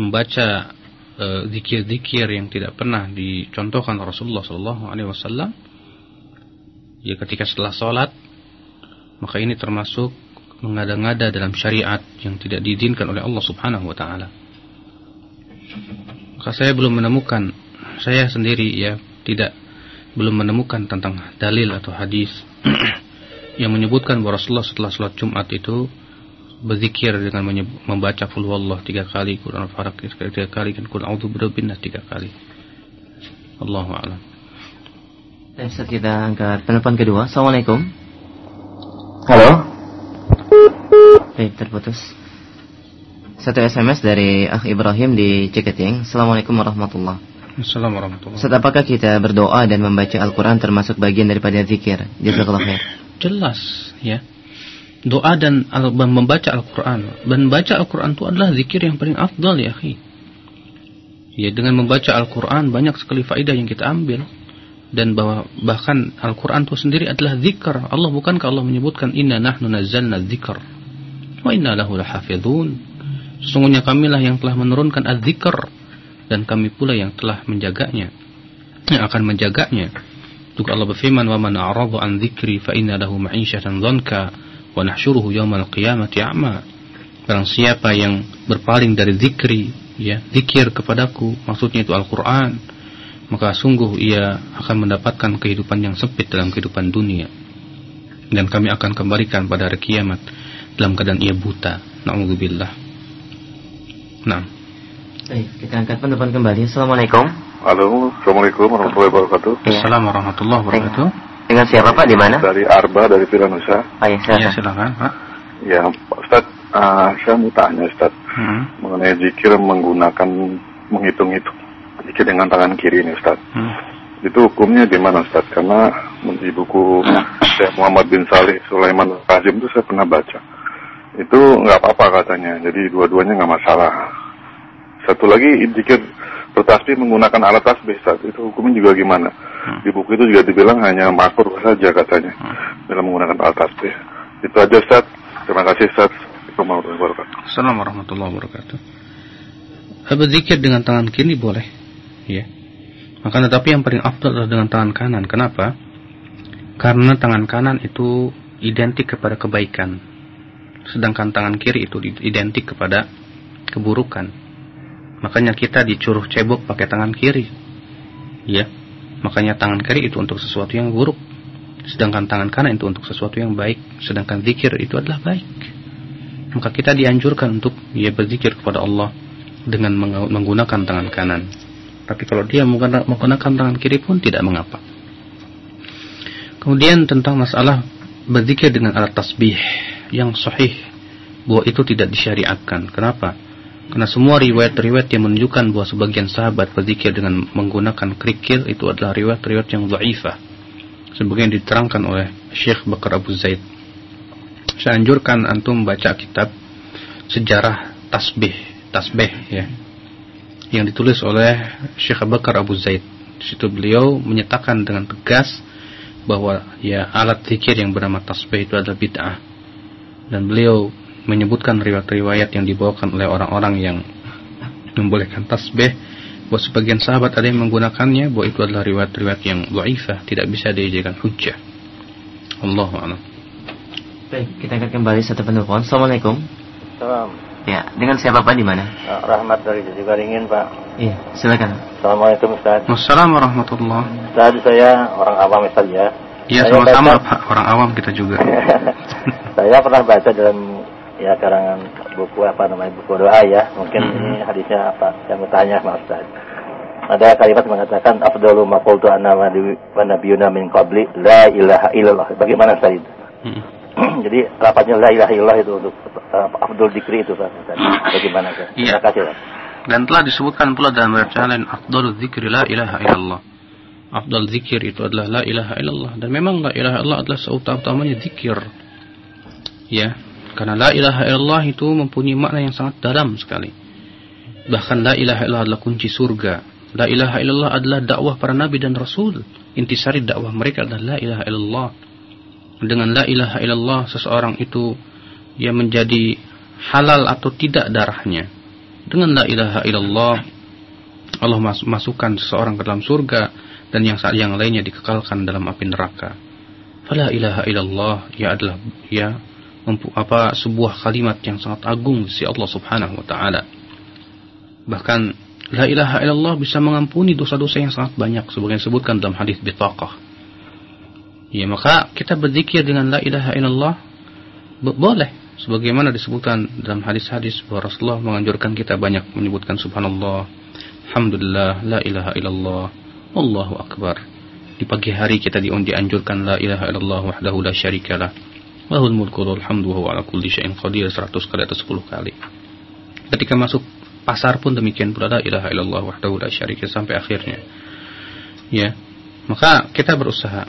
Speaker 1: membaca eh, zikir-zikir uh, yang tidak pernah dicontohkan Rasulullah Shallallahu Alaihi Wasallam ya ketika setelah sholat maka ini termasuk mengada-ngada dalam syariat yang tidak diizinkan oleh Allah Subhanahu wa taala. Maka saya belum menemukan saya sendiri ya tidak belum menemukan tentang dalil atau hadis yang menyebutkan bahwa Rasulullah setelah sholat Jumat itu berzikir dengan membaca full wallah tiga kali, Quran al-Falaq tiga kali, dan Quran A'udhu Birabbinnas tiga kali. Allahu a'lam.
Speaker 2: Dan setelah kita angkat penelpon kedua. Assalamualaikum. Halo. Baik, terputus. Satu SMS dari Akh Ibrahim di Ciketing. Assalamualaikum warahmatullahi
Speaker 1: Assalamualaikum warahmatullahi
Speaker 2: Ustaz, apakah kita berdoa dan membaca Al-Quran termasuk bagian daripada zikir? Jazakallah khair.
Speaker 1: Jelas, ya. Doa dan membaca Al-Quran. Membaca Al-Quran itu adalah zikir yang paling afdal ya, akhi. Ya, dengan membaca Al-Quran banyak sekali faedah yang kita ambil dan bahwa bahkan Al-Quran itu sendiri adalah zikr. Allah bukankah Allah menyebutkan inna nahnu nazzalna dzikr wa inna lahu lahafizun. Sesungguhnya kamilah yang telah menurunkan az-zikr dan kami pula yang telah menjaganya. Yang akan menjaganya. Juga Allah berfirman wa man a'rada an dzikri fa inna lahu ma'isyatan dhanka wa nahsyuruhu yaumal qiyamati a'ma. Barang siapa yang berpaling dari zikri, ya, zikir kepadaku, maksudnya itu Al-Qur'an, maka sungguh ia akan mendapatkan kehidupan yang sempit dalam kehidupan dunia. Dan kami akan kembalikan pada hari kiamat dalam keadaan ia buta. Nauzubillah. Nah.
Speaker 2: Baik, kita angkat penelpon kembali. Assalamualaikum.
Speaker 4: Halo, Assalamualaikum warahmatullahi wabarakatuh.
Speaker 1: Assalamualaikum warahmatullahi wabarakatuh.
Speaker 2: Dengan siapa Pak? Di mana?
Speaker 4: Dari Arba, dari Firanusa.
Speaker 2: Oh, ya, silakan.
Speaker 1: Ya, silakan Pak.
Speaker 4: Ya, Pak Ustaz, uh, saya mau tanya Ustaz, hmm. mengenai zikir menggunakan menghitung-hitung zikir dengan tangan kiri ini Ustaz. Hmm. Itu hukumnya gimana Ustaz? Karena di buku Syekh Muhammad bin Salih Sulaiman Kazim itu saya pernah baca. Itu nggak apa-apa katanya, jadi dua-duanya nggak masalah. Satu lagi zikir bertasbih menggunakan alat tasbih Ustaz. Itu hukumnya juga gimana? Hmm. Di buku itu juga dibilang hanya makruh saja katanya hmm. dalam menggunakan alat tasbih. Itu aja Ustaz. Terima kasih Ustaz.
Speaker 1: Assalamualaikum warahmatullahi wabarakatuh. Berzikir dengan tangan kiri boleh, ya. Maka tetapi yang paling afdal adalah dengan tangan kanan. Kenapa? Karena tangan kanan itu identik kepada kebaikan, sedangkan tangan kiri itu identik kepada keburukan. Makanya kita dicuruh cebok pakai tangan kiri, ya. Makanya tangan kiri itu untuk sesuatu yang buruk, sedangkan tangan kanan itu untuk sesuatu yang baik. Sedangkan zikir itu adalah baik. Maka kita dianjurkan untuk ya berzikir kepada Allah dengan menggunakan tangan kanan. Tapi kalau dia menggunakan tangan kiri pun tidak mengapa. Kemudian tentang masalah berzikir dengan alat tasbih yang sahih bahwa itu tidak disyariatkan. Kenapa? Karena semua riwayat-riwayat yang menunjukkan bahwa sebagian sahabat berzikir dengan menggunakan kerikil itu adalah riwayat-riwayat yang dhaifah. Sebagian diterangkan oleh Syekh Bakar Abu Zaid. Saya anjurkan antum baca kitab sejarah tasbih, tasbih ya. Yang ditulis oleh Syekh Bakar Abu Zaid. Di situ beliau menyatakan dengan tegas bahwa ya alat zikir yang bernama tasbih itu adalah bid'ah. Dan beliau menyebutkan riwayat-riwayat yang dibawakan oleh orang-orang yang membolehkan tasbih bahwa sebagian sahabat ada yang menggunakannya bahwa itu adalah riwayat-riwayat yang dhaifah tidak bisa dijadikan hujjah. Allahu a'lam.
Speaker 2: Baik, kita akan kembali satu penelpon. Assalamualaikum.
Speaker 3: Salam.
Speaker 2: Ya, dengan siapa Pak di mana?
Speaker 3: Uh, Rahmat dari Jatiwaringin, Pak.
Speaker 2: Iya, silakan.
Speaker 3: Assalamualaikum Ustaz.
Speaker 1: Wassalamualaikum warahmatullahi
Speaker 3: Ustaz, saya orang awam Ustaz ya.
Speaker 1: Iya, sama-sama Pak, orang awam kita juga.
Speaker 3: saya pernah baca dalam ya karangan buku apa namanya buku doa ya. Mungkin hmm. ini hadisnya apa? Saya mau tanya Mas Ustaz. Ada kalimat mengatakan afdalu ma qultu ana wa nabiyuna min qabli la ilaha illallah. Bagaimana Ustaz itu? Hmm. jadi rapatnya la ilaha illallah itu untuk uh, afdal zikri itu Pak bagaimana Ustaz?
Speaker 1: Iya. terima kasih Pak. Dan telah disebutkan pula dalam riwayat lain afdal zikri la ilaha illallah. Afdal zikir itu adalah la ilaha illallah. Dan memang la ilaha illallah adalah seutama-utamanya zikir ya karena la ilaha illallah itu mempunyai makna yang sangat dalam sekali. Bahkan la ilaha illallah adalah kunci surga. La ilaha illallah adalah dakwah para nabi dan rasul. Intisari dakwah mereka adalah la ilaha illallah. Dengan la ilaha illallah seseorang itu yang menjadi halal atau tidak darahnya. Dengan la ilaha illallah Allah masukkan seseorang ke dalam surga dan yang yang lainnya dikekalkan dalam api neraka. Fala ilaha illallah ya adalah ya apa sebuah kalimat yang sangat agung si Allah Subhanahu wa taala. Bahkan la ilaha illallah bisa mengampuni dosa-dosa yang sangat banyak sebagai disebutkan dalam hadis bitaqah. Ya, maka kita berzikir dengan la ilaha illallah boleh sebagaimana disebutkan dalam hadis-hadis bahwa Rasulullah menganjurkan kita banyak menyebutkan subhanallah, alhamdulillah, la ilaha illallah, Allahu akbar. Di pagi hari kita dianjurkan la ilaha illallah wahdahu la syarikalah Lahul mulku wal hamdu wa ala kulli syai'in qadir 100 kali atau 10 kali. Ketika masuk pasar pun demikian pula la ilaha illallah wahdahu la syarika sampai akhirnya. Ya. Maka kita berusaha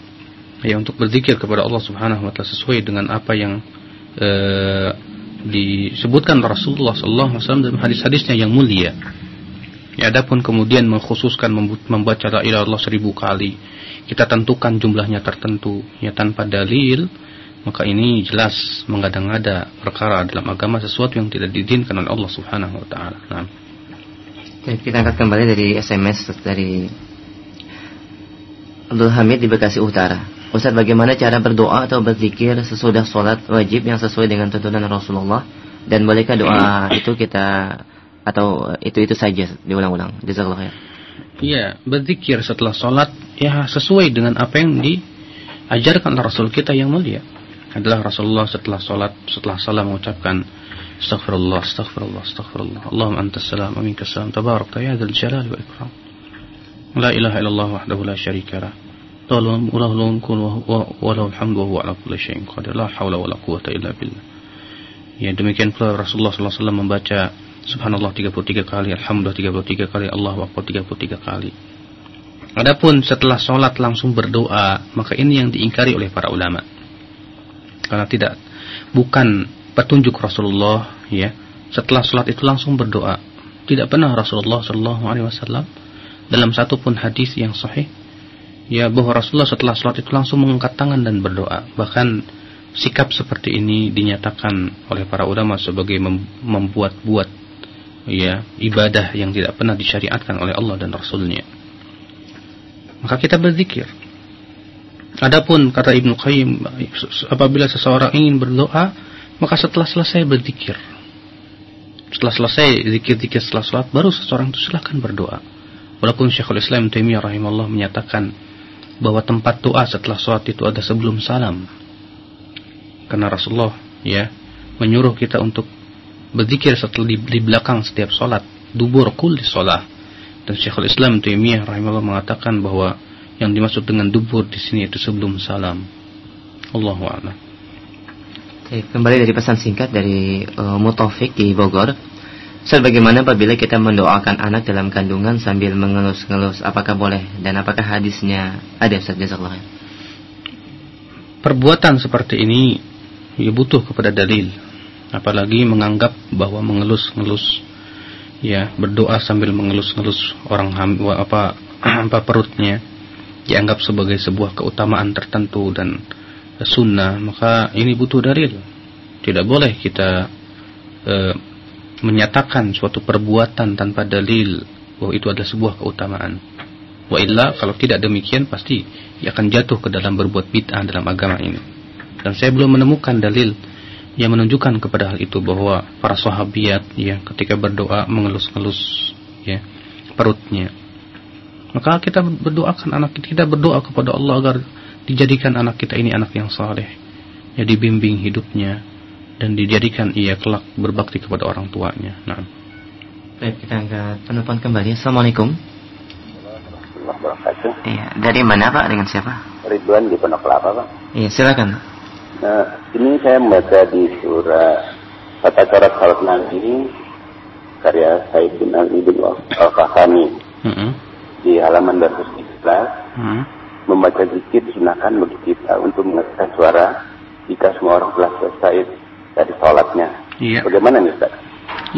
Speaker 1: ya untuk berzikir kepada Allah Subhanahu wa taala sesuai dengan apa yang eh, disebutkan Rasulullah sallallahu alaihi wasallam dalam hadis-hadisnya yang mulia. Ya, adapun kemudian mengkhususkan membaca la ilaha illallah seribu kali, kita tentukan jumlahnya tertentu ya tanpa dalil, maka ini jelas mengada-ngada perkara dalam agama sesuatu yang tidak diizinkan oleh Allah Subhanahu wa taala. Nah.
Speaker 2: kita angkat kembali dari SMS dari Abdul Hamid di Bekasi Utara. Ustaz, bagaimana cara berdoa atau berzikir sesudah sholat wajib yang sesuai dengan tuntunan Rasulullah? Dan bolehkah doa itu kita atau itu-itu saja diulang-ulang? Jazakallah khair.
Speaker 1: Iya, berzikir setelah sholat ya sesuai dengan apa yang diajarkan Rasul kita yang mulia adalah Rasulullah setelah salat setelah salam mengucapkan Astaghfirullah, astaghfirullah, astaghfirullah. Allahumma antas salam, aminkas salam. Tabarakta ya dzal jalali wal ikram. La ilaha illallah wahdahu la syarika lah. Lahul mulku wa lahul hamdu wa huwa ala kulli syai'in qadir. La haula wa la quwwata illa billah. Ya demikian pula Rasulullah sallallahu alaihi wasallam membaca Subhanallah 33 kali, Alhamdulillah 33 kali, Allahu Akbar 33 kali. Adapun setelah sholat langsung berdoa, maka ini yang diingkari oleh para ulama karena tidak bukan petunjuk Rasulullah ya. Setelah sholat itu langsung berdoa. Tidak pernah Rasulullah Shallallahu Alaihi Wasallam dalam satu pun hadis yang sahih ya bahwa Rasulullah setelah sholat itu langsung mengangkat tangan dan berdoa. Bahkan sikap seperti ini dinyatakan oleh para ulama sebagai membuat-buat ya ibadah yang tidak pernah disyariatkan oleh Allah dan Rasulnya. Maka kita berzikir Adapun kata Ibnu Qayyim apabila seseorang ingin berdoa maka setelah selesai berzikir. Setelah selesai zikir-zikir setelah salat baru seseorang itu silahkan berdoa. Walaupun Syekhul Islam Taimiyah rahimahullah menyatakan bahwa tempat doa setelah salat itu ada sebelum salam. Karena Rasulullah ya menyuruh kita untuk berzikir setelah di, di belakang setiap salat, dubur kulli salat. Dan Syekhul Islam Taimiyah rahimahullah mengatakan bahwa yang dimaksud dengan dubur di sini itu sebelum salam. Allahu a'lam.
Speaker 2: kembali dari pesan singkat dari uh, Mutofik di Bogor. Sebagaimana apabila kita mendoakan anak dalam kandungan sambil mengelus-ngelus, apakah boleh dan apakah hadisnya ada Ustaz Jazakallah?
Speaker 1: Perbuatan seperti ini ya butuh kepada dalil. Apalagi menganggap bahwa mengelus-ngelus ya berdoa sambil mengelus-ngelus orang hamil apa apa perutnya dianggap sebagai sebuah keutamaan tertentu dan sunnah maka ini butuh dalil. Tidak boleh kita e, menyatakan suatu perbuatan tanpa dalil bahwa itu adalah sebuah keutamaan. Wa illa kalau tidak demikian pasti ia akan jatuh ke dalam berbuat bid'ah dalam agama ini. Dan saya belum menemukan dalil yang menunjukkan kepada hal itu bahwa para sahabiat ya ketika berdoa mengelus-ngelus ya perutnya maka kita berdoakan anak kita, kita berdoa kepada Allah agar dijadikan anak kita ini anak yang saleh. Ya dibimbing hidupnya dan dijadikan ia kelak berbakti kepada orang tuanya. Nah.
Speaker 2: Baik, kita angkat penelpon kembali. Assalamualaikum. Iya, dari mana Pak? Dengan siapa?
Speaker 5: Ridwan di Pondok Kelapa Pak.
Speaker 2: Iya, silakan.
Speaker 5: Nah, ini saya membaca di surah Tata Cara Salat Nabi karya Sayyidina Ali bin Al-Kahani. Mm -hmm di halaman 211 hmm. membaca zikir disunahkan bagi kita untuk mengeluarkan suara jika semua orang telah selesai dari sholatnya. Iya. Bagaimana nih Ustaz?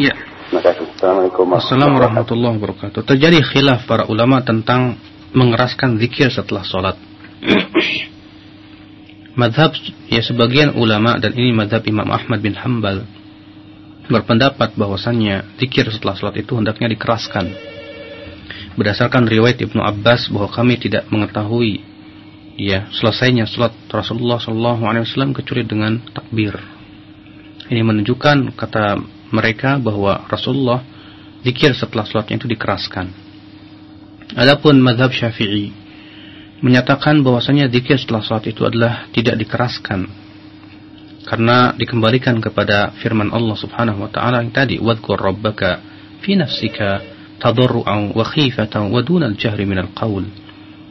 Speaker 1: Iya.
Speaker 5: Terima kasih. Assalamualaikum
Speaker 1: warahmatullahi wabarakatuh. Terjadi khilaf para ulama tentang mengeraskan zikir setelah sholat. madhab ya sebagian ulama dan ini madhab Imam Ahmad bin Hambal berpendapat bahwasannya zikir setelah sholat itu hendaknya dikeraskan berdasarkan riwayat Ibnu Abbas bahwa kami tidak mengetahui ya selesainya salat Rasulullah Shallallahu Alaihi Wasallam kecuali dengan takbir Ini menunjukkan kata mereka bahwa Rasulullah zikir setelah sholatnya itu dikeraskan. Adapun madhab syafi'i menyatakan bahwasanya zikir setelah sholat itu adalah tidak dikeraskan karena dikembalikan kepada firman Allah Subhanahu wa taala yang tadi wadhkur rabbaka fi nafsika tadarruan wa khifatan wa dunal jahri minal qaul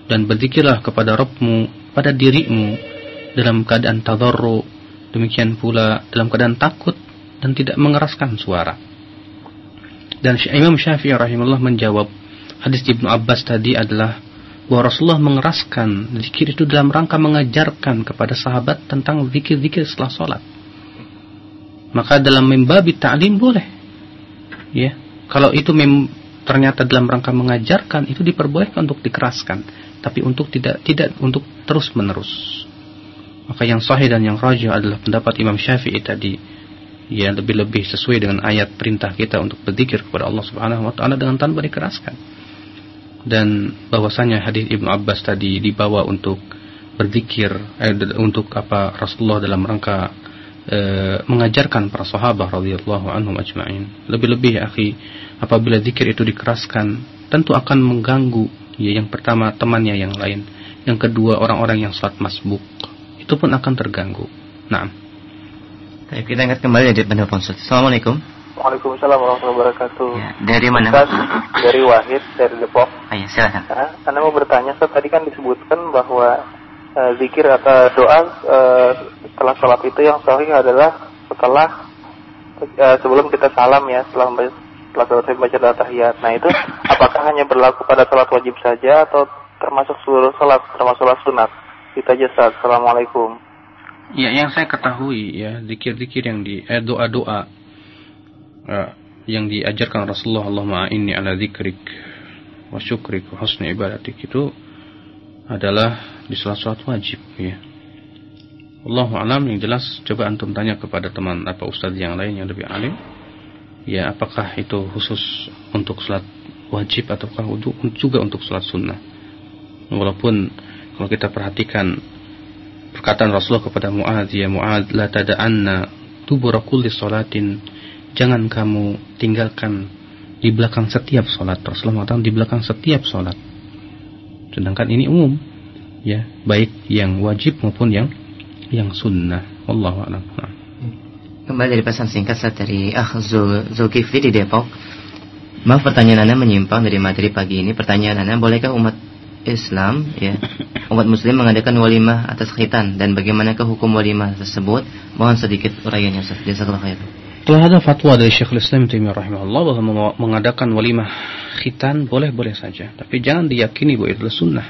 Speaker 1: dan berzikirlah kepada Rabbmu pada dirimu dalam keadaan tadarru demikian pula dalam keadaan takut dan tidak mengeraskan suara dan Imam Syafi'i rahimahullah menjawab hadis Ibnu Abbas tadi adalah bahwa Rasulullah mengeraskan zikir itu dalam rangka mengajarkan kepada sahabat tentang zikir-zikir setelah sholat. Maka dalam membabi ta'lim boleh. Ya. Kalau itu mem ternyata dalam rangka mengajarkan itu diperbolehkan untuk dikeraskan, tapi untuk tidak tidak untuk terus menerus. Maka yang sahih dan yang rajih adalah pendapat Imam Syafi'i tadi. Ya lebih-lebih sesuai dengan ayat perintah kita untuk berzikir kepada Allah Subhanahu wa taala dengan tanpa dikeraskan. Dan bahwasanya hadis Ibnu Abbas tadi dibawa untuk berzikir eh, untuk apa Rasulullah dalam rangka eh, mengajarkan para sahabat radhiyallahu anhum ajma'in. Lebih-lebih ya akhi apabila zikir itu dikeraskan tentu akan mengganggu ya yang pertama temannya yang lain yang kedua orang-orang yang salat masbuk itu pun akan terganggu nah
Speaker 2: Baik, kita ingat kembali dari penelpon Assalamualaikum
Speaker 6: Waalaikumsalam warahmatullahi wabarakatuh. Ya,
Speaker 2: dari mana?
Speaker 6: Ustaz, dari Wahid, dari Depok.
Speaker 2: Oh, ya, silakan.
Speaker 6: Nah, Anda mau bertanya, Ustaz, tadi kan disebutkan bahwa uh, zikir atau doa uh, setelah sholat itu yang sahih adalah setelah uh, sebelum kita salam ya, setelah setelah selesai baca tahiyat. Nah itu apakah hanya berlaku pada sholat wajib saja atau termasuk seluruh sholat, termasuk sholat sunat? Itu aja Ustaz. Assalamualaikum.
Speaker 1: Ya, yang saya ketahui ya, zikir-zikir yang di eh, doa-doa eh, yang diajarkan Rasulullah Allahumma inni ala zikrik wa syukrik wa husni ibadatik itu adalah di salat-salat wajib ya. Allah alam yang jelas coba antum tanya kepada teman apa ustaz yang lain yang lebih alim ya apakah itu khusus untuk sholat wajib ataukah untuk juga untuk sholat sunnah? Walaupun kalau kita perhatikan perkataan Rasulullah kepada Mu'ad ya Mu'ad la tada'anna tubura kulli sholatin jangan kamu tinggalkan di belakang setiap sholat Rasulullah mengatakan di belakang setiap sholat sedangkan ini umum ya baik yang wajib maupun yang yang sunnah Allah a'lam
Speaker 2: Kembali dari pesan singkat saya dari Ah Zulkifli di Depok. Maaf pertanyaan Anda menyimpang dari materi pagi ini. Pertanyaan Anda, bolehkah umat Islam, ya, umat Muslim mengadakan walimah atas khitan dan bagaimanakah hukum walimah tersebut? Mohon sedikit uraiannya, Ustaz. Jazakallah khair.
Speaker 1: Telah ada fatwa dari Syekhul Islam Taimiyah rahimahullah bahwa mengadakan walimah khitan boleh-boleh saja, tapi jangan diyakini bahwa itu sunnah.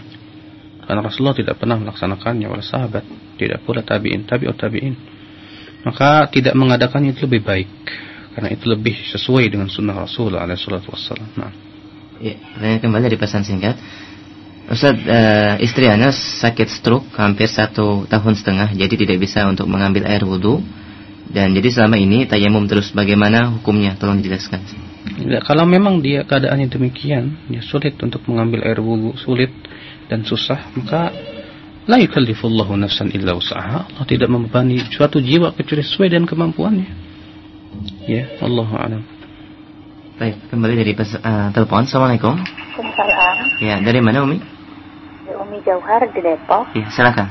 Speaker 1: Karena Rasulullah tidak pernah melaksanakannya oleh sahabat, tidak pula tabi'in, tabi'ut tabi'in maka tidak mengadakannya itu lebih baik karena itu lebih sesuai dengan sunnah Rasul alaihi salatu wassalam. Nah.
Speaker 2: Ya, saya kembali dari pesan singkat. Ustaz, uh, istri Anda sakit stroke hampir satu tahun setengah, jadi tidak bisa untuk mengambil air wudhu. Dan jadi selama ini tayamum terus bagaimana hukumnya? Tolong dijelaskan.
Speaker 1: Ya, kalau memang dia keadaannya demikian, ya sulit untuk mengambil air wudhu, sulit dan susah, maka La yukallifullahu nafsan illa usaha. Allah tidak membebani suatu jiwa kecuali sesuai dengan kemampuannya. Ya, Allah a'lam.
Speaker 2: Baik, kembali dari uh, telepon. Assalamualaikum.
Speaker 7: Waalaikumsalam.
Speaker 2: Ya, dari mana Umi?
Speaker 7: Dari Umi Jauhar di Depok.
Speaker 2: Ya, silakan.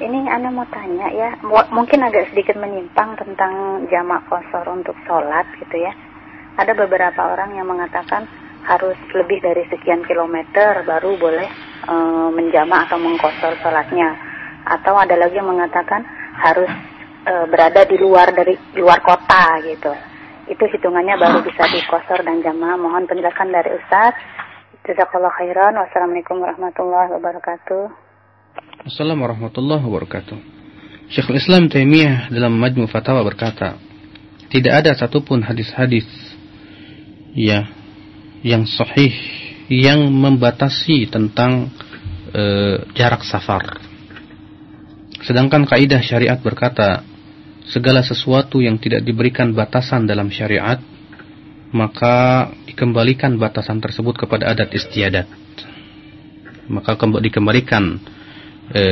Speaker 7: Ini Anda mau tanya ya, mungkin agak sedikit menyimpang tentang jamak kosor untuk sholat gitu ya. Ada beberapa orang yang mengatakan harus lebih dari sekian kilometer baru boleh e, menjama atau mengkosor sholatnya. Atau ada lagi yang mengatakan harus e, berada di luar dari luar kota gitu. Itu hitungannya baru bisa dikosor dan jamaah. Mohon penjelasan dari Ustaz. Jazakallah khairan. Wassalamualaikum warahmatullahi wabarakatuh.
Speaker 1: Assalamualaikum warahmatullahi wabarakatuh. Syekhul Islam Taimiyah dalam Majmu Fatawa berkata, tidak ada satupun hadis-hadis ya yang sahih yang membatasi tentang e, jarak safar. Sedangkan kaidah syariat berkata, segala sesuatu yang tidak diberikan batasan dalam syariat, maka dikembalikan batasan tersebut kepada adat istiadat. Maka dikembalikan e,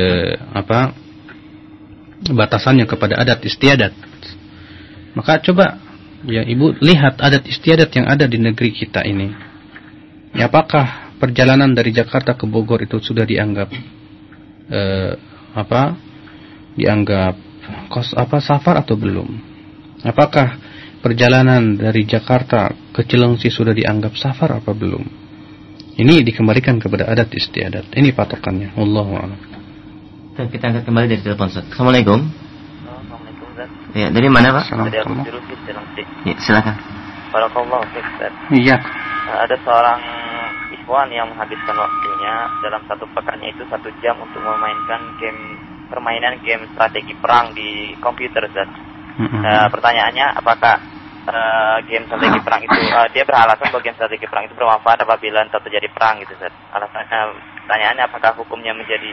Speaker 1: apa batasannya kepada adat istiadat. Maka coba ya Ibu lihat adat istiadat yang ada di negeri kita ini. Ya, apakah perjalanan dari Jakarta ke Bogor itu sudah dianggap eh, apa? Dianggap kos apa safar atau belum? Apakah perjalanan dari Jakarta ke Cilengsi sudah dianggap safar apa belum? Ini dikembalikan kepada adat istiadat. Ini patokannya. Allahu a'lam.
Speaker 2: Kita angkat kembali dari telepon. Assalamualaikum. Ya, dari mana, Pak?
Speaker 8: Assalamualaikum.
Speaker 2: Ya, silakan.
Speaker 8: Barakallahu fiik,
Speaker 1: Iya.
Speaker 8: Ada seorang ikhwan yang menghabiskan waktunya dalam satu pekannya itu satu jam untuk memainkan game permainan game strategi perang di komputer, Ustaz. Mm-hmm. Uh, pertanyaannya, apakah uh, game strategi perang itu uh, dia beralasan bahwa game strategi perang itu bermanfaat apabila nanti terjadi perang gitu, Ustaz. Alasannya, uh, pertanyaannya apakah hukumnya menjadi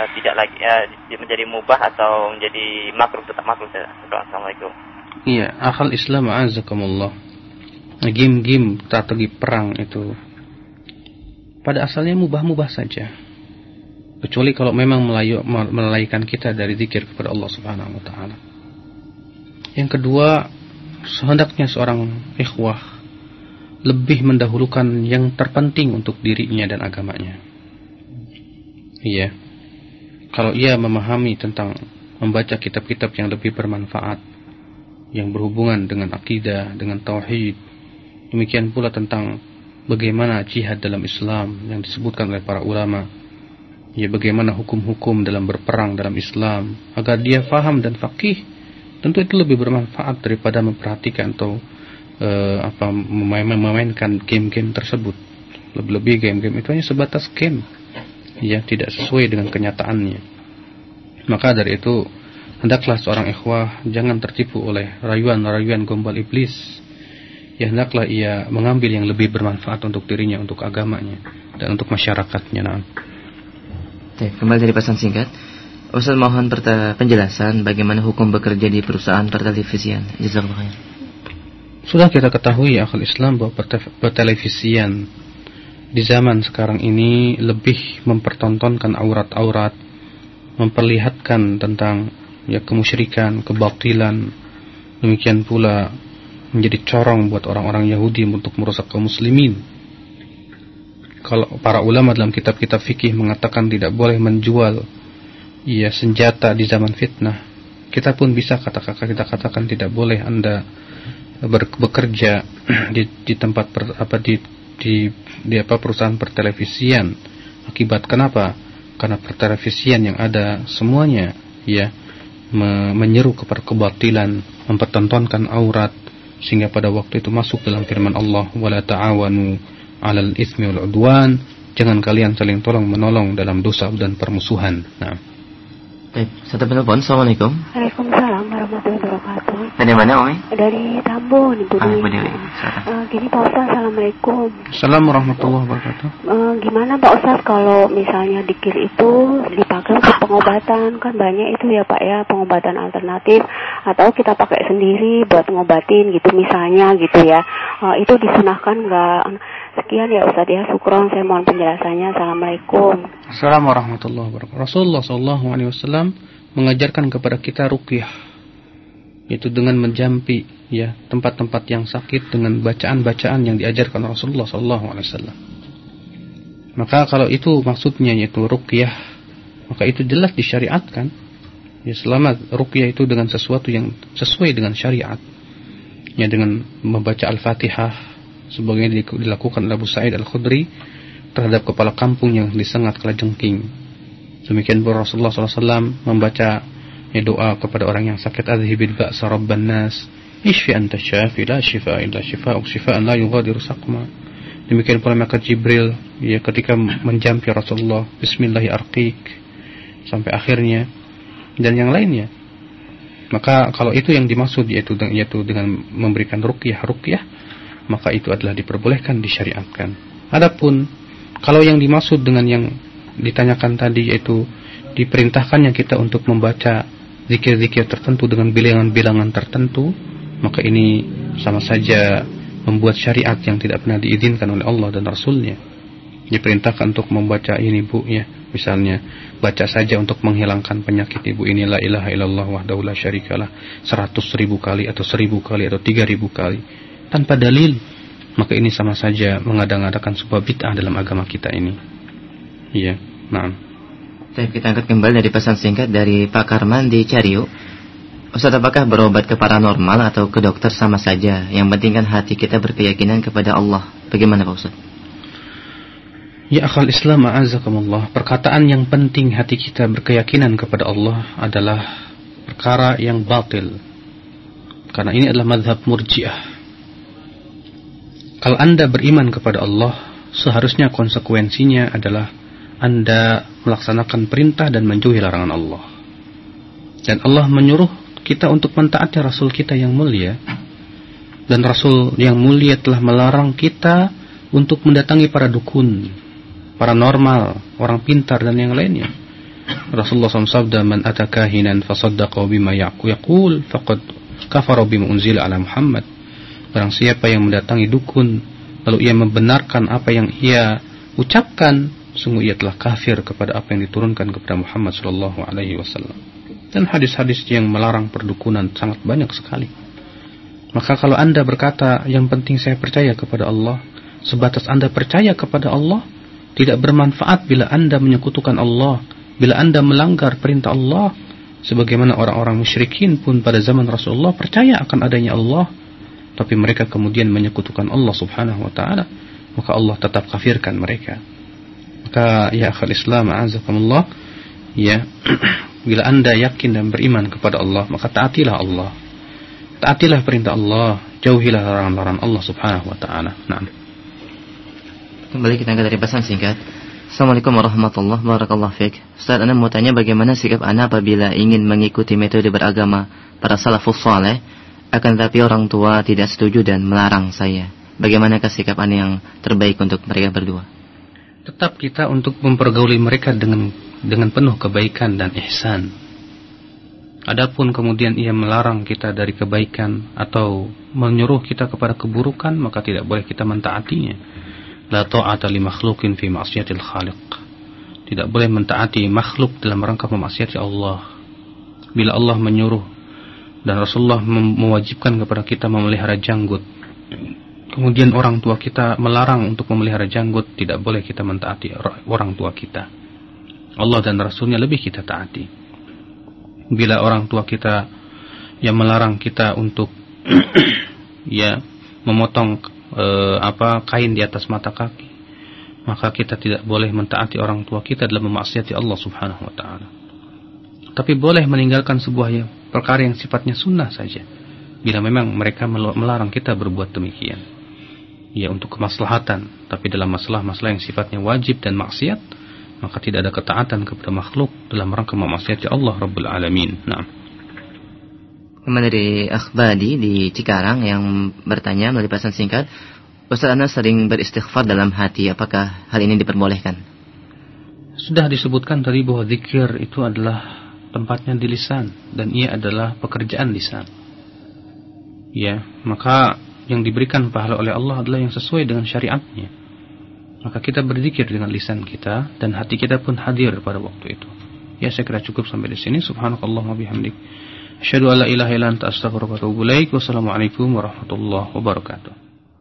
Speaker 8: uh, tidak lagi uh, menjadi mubah atau menjadi makruh tetap makruh. Assalamualaikum.
Speaker 1: Iya, akal Islam azakumullah. Game-game strategi perang itu pada asalnya mubah-mubah saja. Kecuali kalau memang melayu, melalaikan kita dari zikir kepada Allah Subhanahu wa taala. Yang kedua, sehendaknya seorang ikhwah lebih mendahulukan yang terpenting untuk dirinya dan agamanya. Iya. Kalau ia memahami tentang membaca kitab-kitab yang lebih bermanfaat yang berhubungan dengan akidah, dengan tauhid, demikian pula tentang bagaimana jihad dalam Islam yang disebutkan oleh para ulama. Ya bagaimana hukum-hukum dalam berperang dalam Islam agar dia faham dan fakih tentu itu lebih bermanfaat daripada memperhatikan atau uh, apa memainkan game-game tersebut. Lebih-lebih game-game itu hanya sebatas game ya tidak sesuai dengan kenyataannya maka dari itu hendaklah seorang ikhwah jangan tertipu oleh rayuan-rayuan gombal iblis ya hendaklah ia mengambil yang lebih bermanfaat untuk dirinya, untuk agamanya, dan untuk masyarakatnya. Nah.
Speaker 2: Oke, kembali dari pesan singkat. Ustaz mohon penjelasan bagaimana hukum bekerja di perusahaan pertelevisian. Jazakallah
Speaker 1: Sudah kita ketahui ya akal Islam bahwa pertelevisian di zaman sekarang ini lebih mempertontonkan aurat-aurat, memperlihatkan tentang ya kemusyrikan, kebatilan, demikian pula menjadi corong buat orang-orang Yahudi untuk merusak kaum muslimin. Kalau para ulama dalam kitab-kitab fikih mengatakan tidak boleh menjual ya senjata di zaman fitnah, kita pun bisa katakan kita katakan tidak boleh Anda bekerja di, di tempat per, apa di di di apa perusahaan pertelevisian. Akibat kenapa? Karena pertelevisian yang ada semuanya ya me, menyeru kepada kebatilan, mempertontonkan aurat, sehingga pada waktu itu masuk dalam firman Allah wala ta'awanu 'alal itsmi wal 'udwan jangan kalian saling tolong menolong dalam dosa dan permusuhan. Nah.
Speaker 2: Baik, satu penelpon. Assalamualaikum.
Speaker 9: Waalaikumsalam warahmatullahi wabarakatuh.
Speaker 2: Dari mana, Umi?
Speaker 9: Dari Tambun, Ibu
Speaker 2: ah, Dewi. Ah,
Speaker 9: Dewi. Uh, gini Pak Ustaz, Assalamualaikum.
Speaker 1: Assalamualaikum warahmatullahi wabarakatuh.
Speaker 9: Uh, gimana Pak Ustaz kalau misalnya dikir itu dipakai untuk pengobatan? Kan banyak itu ya Pak ya, pengobatan alternatif. Atau kita pakai sendiri buat ngobatin gitu misalnya gitu ya. Uh, itu disunahkan nggak? Sekian ya Ustaz ya, syukron saya mohon penjelasannya. Assalamualaikum.
Speaker 1: Assalamualaikum warahmatullahi wabarakatuh. Rasulullah sallallahu alaihi wasallam mengajarkan kepada kita ruqyah yaitu dengan menjampi ya tempat-tempat yang sakit dengan bacaan-bacaan yang diajarkan Rasulullah sallallahu alaihi wasallam. Maka kalau itu maksudnya yaitu ruqyah, maka itu jelas disyariatkan. Ya selama ruqyah itu dengan sesuatu yang sesuai dengan syariat. Ya dengan membaca Al-Fatihah sebagaimana dilakukan Abu Sa'id Al-Khudri terhadap kepala kampung yang disengat jengking. Demikian pula Rasulullah SAW membaca ya, doa kepada orang yang sakit adhibil ba'sa rabban nas ishfi anta syafi la shifa illa shifa'uk shifa'an la yughadiru saqma. Demikian pula maka Jibril ya ketika menjampi Rasulullah bismillahi arqiq sampai akhirnya dan yang lainnya. Maka kalau itu yang dimaksud yaitu yaitu dengan memberikan ruqyah ruqyah maka itu adalah diperbolehkan disyariatkan. Adapun kalau yang dimaksud dengan yang ditanyakan tadi yaitu diperintahkannya kita untuk membaca zikir-zikir tertentu dengan bilangan-bilangan tertentu, maka ini sama saja membuat syariat yang tidak pernah diizinkan oleh Allah dan Rasulnya. Diperintahkan untuk membaca ini bu ya, misalnya baca saja untuk menghilangkan penyakit ibu ini la ilaha illallah wahdahu la syarikalah seratus ribu kali atau seribu kali atau tiga ribu kali tanpa dalil maka ini sama saja mengadang-adakan sebuah bid'ah dalam agama kita ini. Iya, nah.
Speaker 2: Kita angkat kembali dari pesan singkat dari Pak Karman di Cariu. Ustaz apakah berobat ke paranormal atau ke dokter sama saja? Yang penting kan hati kita berkeyakinan kepada Allah. Bagaimana Pak Ustaz?
Speaker 1: Ya akal Islam ma'azakumullah. Perkataan yang penting hati kita berkeyakinan kepada Allah adalah perkara yang batil. Karena ini adalah madhab murjiah. Kalau anda beriman kepada Allah, seharusnya konsekuensinya adalah anda melaksanakan perintah dan menjauhi larangan Allah. Dan Allah menyuruh kita untuk mentaati Rasul kita yang mulia dan Rasul yang mulia telah melarang kita untuk mendatangi para dukun, para normal, orang pintar dan yang lainnya. Rasulullah SAW sabda man atakahinan fasaddaqa bima yaqul faqad kafara bima unzila ala Muhammad. Barang siapa yang mendatangi dukun lalu ia membenarkan apa yang ia ucapkan, sungguh ia telah kafir kepada apa yang diturunkan kepada Muhammad sallallahu alaihi wasallam. Dan hadis-hadis yang melarang perdukunan sangat banyak sekali. Maka kalau anda berkata, yang penting saya percaya kepada Allah, sebatas anda percaya kepada Allah, tidak bermanfaat bila anda menyekutukan Allah, bila anda melanggar perintah Allah, sebagaimana orang-orang musyrikin pun pada zaman Rasulullah percaya akan adanya Allah, tapi mereka kemudian menyekutukan Allah subhanahu wa ta'ala, maka Allah tetap kafirkan mereka. Maka ya akhal Islam, azakumullah, ya Bila anda yakin dan beriman kepada Allah, maka taatilah Allah. Taatilah perintah Allah, jauhilah larangan-larangan Allah Subhanahu wa taala. Naam.
Speaker 2: Kembali kita angkat dari pesan singkat. Assalamualaikum warahmatullahi wabarakatuh. Ustaz, Anda mau tanya bagaimana sikap Anda apabila ingin mengikuti metode beragama para salafus saleh, akan tetapi orang tua tidak setuju dan melarang saya. Bagaimanakah sikap Anda yang terbaik untuk mereka berdua?
Speaker 1: Tetap kita untuk mempergauli mereka dengan dengan penuh kebaikan dan ihsan. Adapun kemudian ia melarang kita dari kebaikan atau menyuruh kita kepada keburukan, maka tidak boleh kita mentaatinya. La ta'ata li makhlukin fi ma'siyatil khaliq. Tidak boleh mentaati makhluk dalam rangka memaksiati Allah. Bila Allah menyuruh dan Rasulullah mewajibkan kepada kita memelihara janggut. Kemudian orang tua kita melarang untuk memelihara janggut, tidak boleh kita mentaati orang tua kita. Allah dan Rasulnya lebih kita taati. Bila orang tua kita yang melarang kita untuk ya memotong e, apa kain di atas mata kaki, maka kita tidak boleh mentaati orang tua kita dalam memaksiati Allah Subhanahu wa taala. Tapi boleh meninggalkan sebuah perkara yang sifatnya sunnah saja. Bila memang mereka melarang kita berbuat demikian. Ya untuk kemaslahatan, tapi dalam masalah-masalah yang sifatnya wajib dan maksiat, maka tidak ada ketaatan kepada makhluk dalam rangka memaksiati Allah Rabbul Alamin. Nah.
Speaker 2: Kemudian dari Akhbadi di Cikarang yang bertanya melalui pesan singkat, Ustaz Anda sering beristighfar dalam hati, apakah hal ini diperbolehkan?
Speaker 1: Sudah disebutkan tadi bahwa zikir itu adalah tempatnya di lisan dan ia adalah pekerjaan lisan. Ya, maka yang diberikan pahala oleh Allah adalah yang sesuai dengan syariatnya maka kita berzikir dengan lisan kita dan hati kita pun hadir pada waktu itu. Ya saya kira cukup sampai di sini. Subhanakallah wa bihamdik. Asyhadu an la ilaha illa anta astaghfiruka wa atubu ilaik. Wassalamualaikum warahmatullahi wabarakatuh.